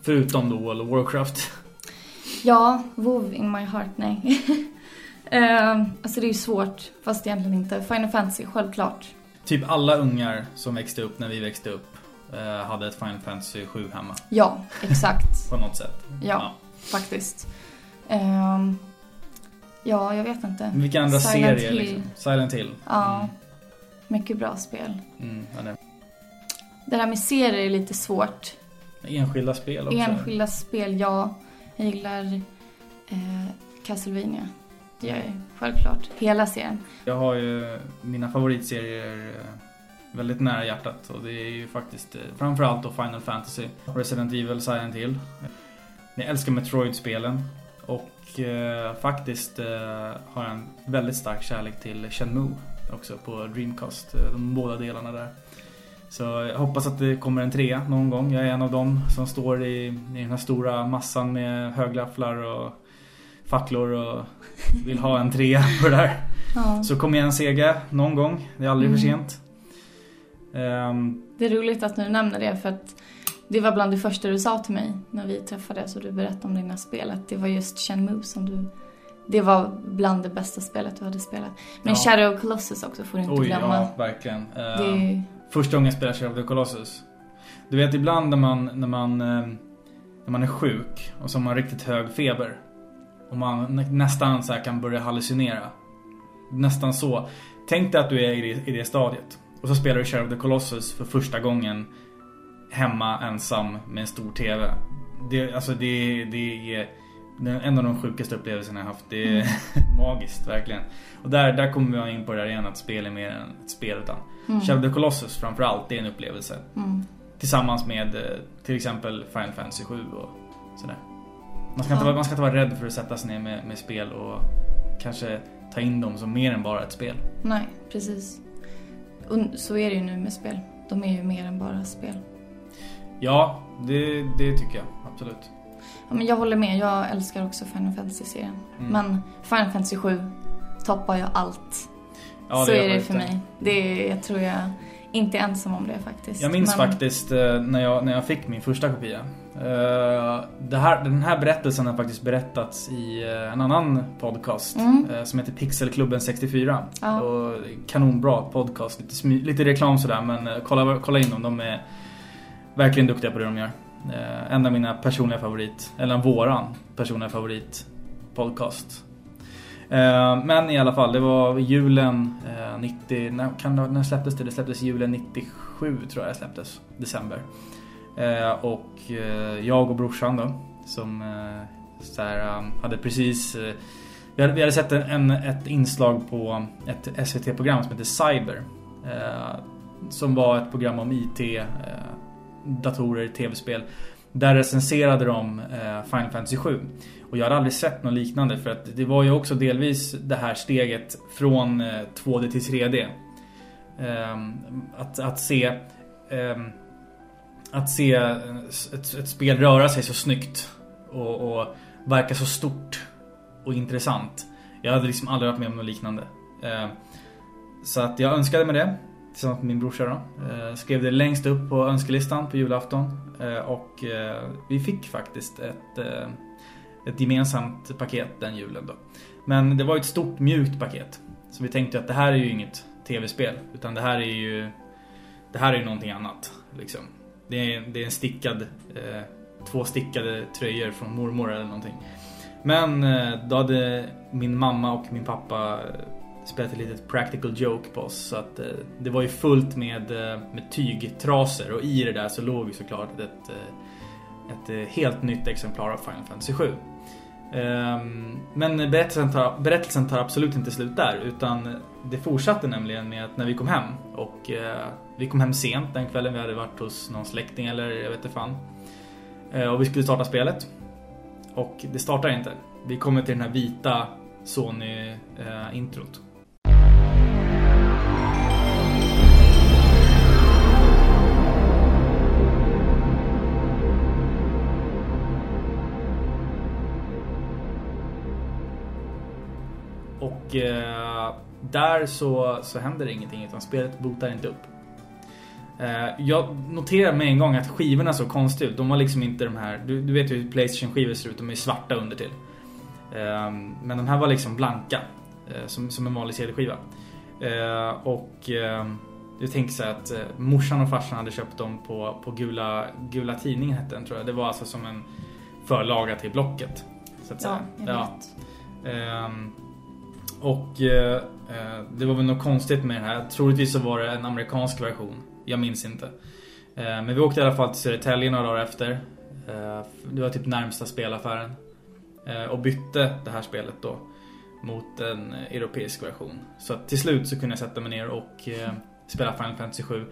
Förutom då World of Warcraft. Ja, WoW in my heart, nej. eh, alltså det är ju svårt, fast egentligen inte. Final Fantasy, självklart. Typ alla ungar som växte upp när vi växte upp eh, hade ett Final Fantasy 7 hemma. Ja, exakt. På något sätt. Ja. faktiskt. Ehm, ja, jag vet inte. Vilka andra Silent serier Hill. liksom? Silent Hill. Ja, mycket bra spel. Mm. Ja, det- där med serier är lite svårt. Enskilda spel också. Enskilda spel, ja. Jag gillar eh, Castlevania. Det gör jag självklart. Hela serien. Jag har ju mina favoritserier eh, väldigt nära hjärtat och det är ju faktiskt eh, framförallt då Final Fantasy, Resident Evil, Silent Hill. Jag älskar Metroid-spelen och eh, faktiskt eh, har jag en väldigt stark kärlek till Shenmue också på Dreamcast, eh, de båda delarna där. Så jag hoppas att det kommer en trea någon gång. Jag är en av dem som står i, i den här stora massan med höglafflar och facklor och vill ha en trea på det där. Ja. Så kom igen Sega, någon gång. Det är aldrig för Mm. sent. Ehm, Det är roligt att du nämner det för att det var bland det första du sa till mig när vi träffades och du berättade om dina spel. Att det var just Shenmue som du... Det var bland det bästa spelet du hade spelat. Men Ja. Shadow of Colossus också får du inte oj, glömma. ja, verkligen. Ju... Första gången jag spelade Shadow of the Colossus. Du vet ibland när man, när man, ehm, när man är sjuk och så har man riktigt hög feber. Och man nä- nästan så här kan börja hallucinera. Nästan så. Tänk dig att du är i det, i det stadiet. Och så spelar du Shadow of the Colossus för första gången hemma ensam med en stor TV. Det, alltså det, det är en av de sjukaste upplevelserna jag haft. Det är magiskt verkligen. Och där, där kommer vi in på det här igen att spel är mer än ett spel. Utan Shadow of the Colossus framförallt, det är en upplevelse. Mm. Tillsammans med eh, till exempel Final Fantasy 7 och sådär. Man ska, inte, Ja. vara- man ska inte vara rädd för att sätta sig ner med, med spel och kanske ta in dem som mer än bara ett spel. Nej, precis. Och så är det ju nu med spel. De är ju mer än bara spel. Ja, det, det tycker jag absolut. Men jag håller med. Jag älskar också Final Fantasy-serien. Mm. Men Final Fantasy 7 toppar ju allt. Ja, så är det för mig. Det är, jag tror jag inte är ensam om det faktiskt. Jag minns Men- faktiskt eh, när jag, när jag fick min första kopia. Eh, Det här, den här berättelsen har faktiskt berättats i eh, en annan podcast Mm. som heter Pixelklubben 64. Ja. Och kanonbra podcast, lite, lite reklam sådär men kolla, kolla in dem. De är verkligen duktiga på det de gör. Eh, En av mina personliga favorit, eller våran personliga favorit podcast. Eh, Men i alla fall, det var julen eh, 90, när, kan, när släpptes det? Det släpptes julen 97 tror jag det släpptes, december. Eh, Och eh, jag och brorsan då, som eh, så här, um, hade precis eh, vi hade, vi hade sett en, ett inslag på ett SVT-program som heter Cyber. Eh, som var ett program om IT, eh, datorer, tv-spel. Där recenserade de eh, Final Fantasy 7. Och jag hade aldrig sett något liknande för att det var ju också delvis det här steget från eh, 2D till 3D. Ehm, att, att se ehm, Att se eh, ett, ett spel röra sig så snyggt och, och verka så stort och intressant. Jag hade liksom aldrig varit med om något liknande. Ehm, så att jag önskade mig det tillsammans med min brorsa då. Eh, skrev det längst upp på önskelistan på julafton. Eh, och eh, vi fick faktiskt ett, eh, ett gemensamt paket den julen då. Men det var ett stort mjukt paket. Så vi tänkte att det här är ju inget tv-spel. Utan det här är ju Det här är ju någonting annat. Liksom. Det, är, det är en stickad eh, Två stickade tröjor från mormor eller någonting. Men eh, då hade min mamma och min pappa eh, spelat ett litet practical joke på oss. Så att eh, det var ju fullt med, eh, med tygtrasor och i det där så låg ju såklart ett, eh, ett eh, helt nytt exemplar av Final Fantasy 7. Um, ehm, Men berättelsen tar, berättelsen tar absolut inte slut där utan det fortsatte nämligen med att när vi kom hem och uh, vi kom hem sent den kvällen, vi hade varit hos någon släkting eller jag vet inte fan. Och vi skulle starta spelet. Och det startar inte. Vi kommer till den här vita Sony-introt. Och eh, där så, så händer det ingenting utan spelet bootar inte upp. Eh, jag noterar med en gång att skivorna såg konstiga ut. De var liksom inte de här... Du, du vet ju hur Playstation-skivor ser ut. De är svarta under till. Eh, men de här var liksom blanka. Eh, som, som en vanlig CD-skiva. Och eh, jag tänker så att morsan och farsan hade köpt dem på, på gula, gula tidningen hette den tror jag. Det var alltså som en förlaga till Blocket. Så att Ja, säga. Ja. vet. Och eh, eh, det var väl något konstigt med det här. Troligtvis så var det en amerikansk version. Jag minns inte. Eh, men vi åkte i alla fall till Södertälje några dagar efter. Eh, det var typ närmsta spelaffären. Eh, och bytte det här spelet då mot en europeisk version. Så att till slut så kunde jag sätta mig ner och eh, spela Final Fantasy 7.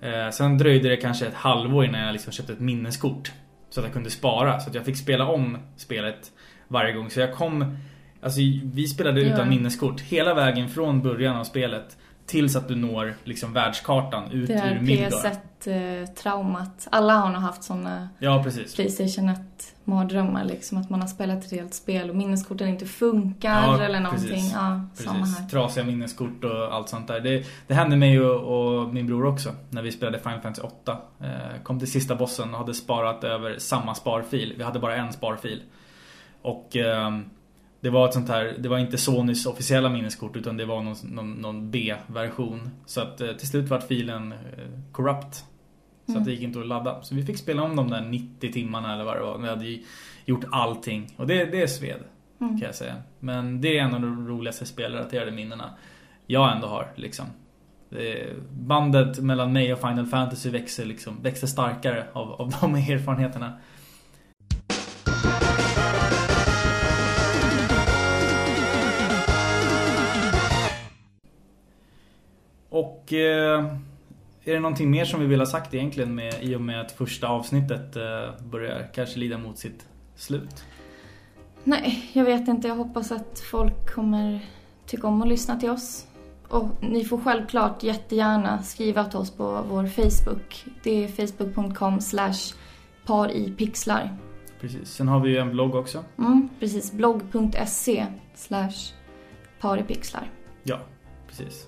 Eh, sen dröjde det kanske ett halvår innan jag liksom köpte ett minneskort. Så att jag kunde spara. Så att jag fick spela om spelet varje gång. Så jag kom... Alltså vi spelade Ja. utan minneskort hela vägen från början av spelet tills att du når liksom världskartan ut Det ur Midgard. PS1-traumat. Alla har nog haft såna Ja, precis. Playstation 1-mardrömmar liksom. Att man har spelat ett helt spel och minneskorten inte funkar Ja, eller någonting. precis. Ja, samma Precis. här. Trasiga minneskort och allt sånt där. Det, det hände mig och, och min bror också när vi spelade Final Fantasy 8. Eh, kom till sista bossen och hade sparat över samma sparfil. Vi hade bara en sparfil. Och ehm, det var ett sånt här, det var inte Sonys officiella minneskort utan det var någon, någon, någon B-version. Så att eh, till slut var filen eh, corrupt. Så att det gick inte att ladda. Så vi fick spela om de där 90 timmarna eller vad det var. Vi hade gjort allting. Och det, det är sved. Kan jag säga. Men det är en av de roligaste spelrelaterade minnena jag ändå har. Liksom. Bandet mellan mig och Final Fantasy växer, liksom, växer starkare av, av de erfarenheterna. Och eh, är det någonting mer som vi vill ha sagt egentligen med, i och med att första avsnittet eh, börjar kanske lida mot sitt slut? Nej, jag vet inte. Jag hoppas att folk kommer tycka om att lyssna till oss. Och ni får självklart jättegärna skriva till oss på vår Facebook. Det är facebook.com slash paripixlar. Precis. Sen har vi ju en blogg också. Mm, precis. blogg.se slash paripixlar. Ja, precis.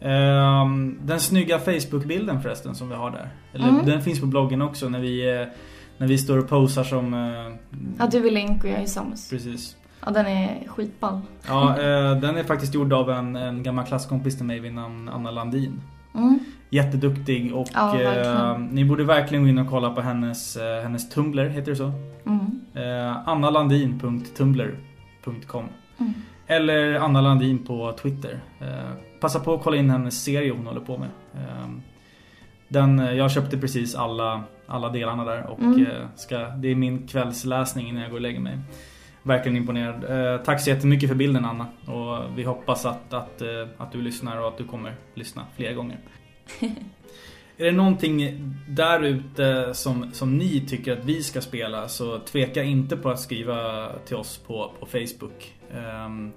Ehm, den snygga Facebook-bilden förresten som vi har där. Eller Mm. den finns på bloggen också när vi, eh, när vi står och posar som... eh, Ja, du är Link och jag är Samus. Precis. Ja, den är skitball. Ja, eh, den är faktiskt gjord av en, en gammal klasskompis till mig vid namn Anna Landin. Mm. Jätteduktig och Ja, eh, ni borde verkligen gå in och kolla på hennes, hennes Tumblr, heter det så? Mm. Eh, annalandin.tumblr.com Mm. Eller Anna Landin på Twitter. Eh, passa på att kolla in hennes serie hon håller på med. Eh, den, eh, jag köpte precis alla, alla delarna där och Mm. eh, ska, det är min kvällsläsning innan jag går och lägger mig. Verkligen imponerad. Eh, tack så jättemycket för bilden Anna. Och vi hoppas att, att, att du lyssnar och att du kommer lyssna fler gånger. Är det någonting där ute som, som ni tycker att vi ska spela så tveka inte på att skriva till oss på, på Facebook. Ehm,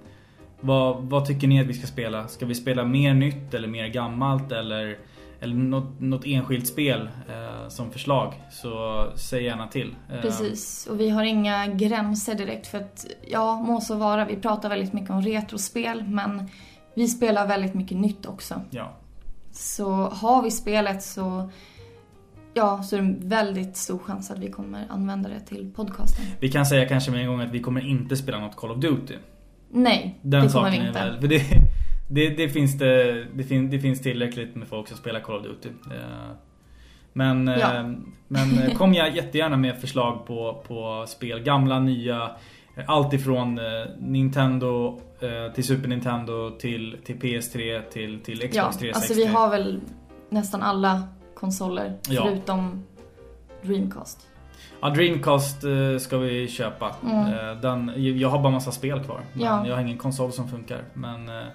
vad, vad tycker ni att vi ska spela? Ska vi spela mer nytt eller mer gammalt eller, eller något, något enskilt spel eh, som förslag? Så säg gärna till. Ehm, Precis, och vi har inga gränser direkt för att, ja, må så vara, vi pratar väldigt mycket om retrospel men vi spelar väldigt mycket nytt också. Ja. Så har vi spelet så, ja, så är det en väldigt stor chans att vi kommer använda det till podcasten. Vi kan säga kanske med en gång att vi kommer inte spela något Call of Duty. Nej, Den det kommer vi inte. väl, för det, det, det, finns det, det, fin, det finns tillräckligt med folk som spelar Call of Duty. Eh, Men, eh, Ja. men eh, kom jag jättegärna med förslag på, på spel. Gamla, nya. Allt ifrån eh, Nintendo eh, till Super Nintendo till, till PS3 till, till Xbox Ja, 360. alltså vi har väl nästan alla konsoler Ja. förutom Dreamcast. Ja, Dreamcast eh, ska vi köpa. Mm. Eh, Den, jag har bara massa spel kvar. Men Ja. Jag har ingen konsol som funkar. Men eh,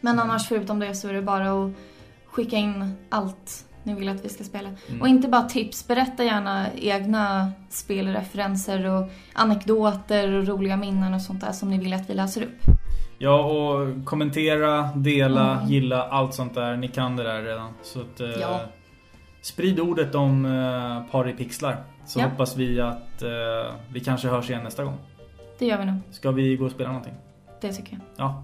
Men annars förutom det så är det bara att skicka in allt ni vill att vi ska spela. Mm. Och inte bara tips, berätta gärna egna spelreferenser och anekdoter och roliga minnen och sånt där som ni vill att vi läser upp. Ja, och kommentera, dela, Mm. gilla, allt sånt där. Ni kan det där redan. Så att, eh, Ja. Sprid ordet om eh, Par i pixlar. Så Ja. hoppas vi att eh, vi kanske hörs igen nästa gång. Det gör vi nog. Ska vi gå och spela någonting? Det tycker jag. Ja.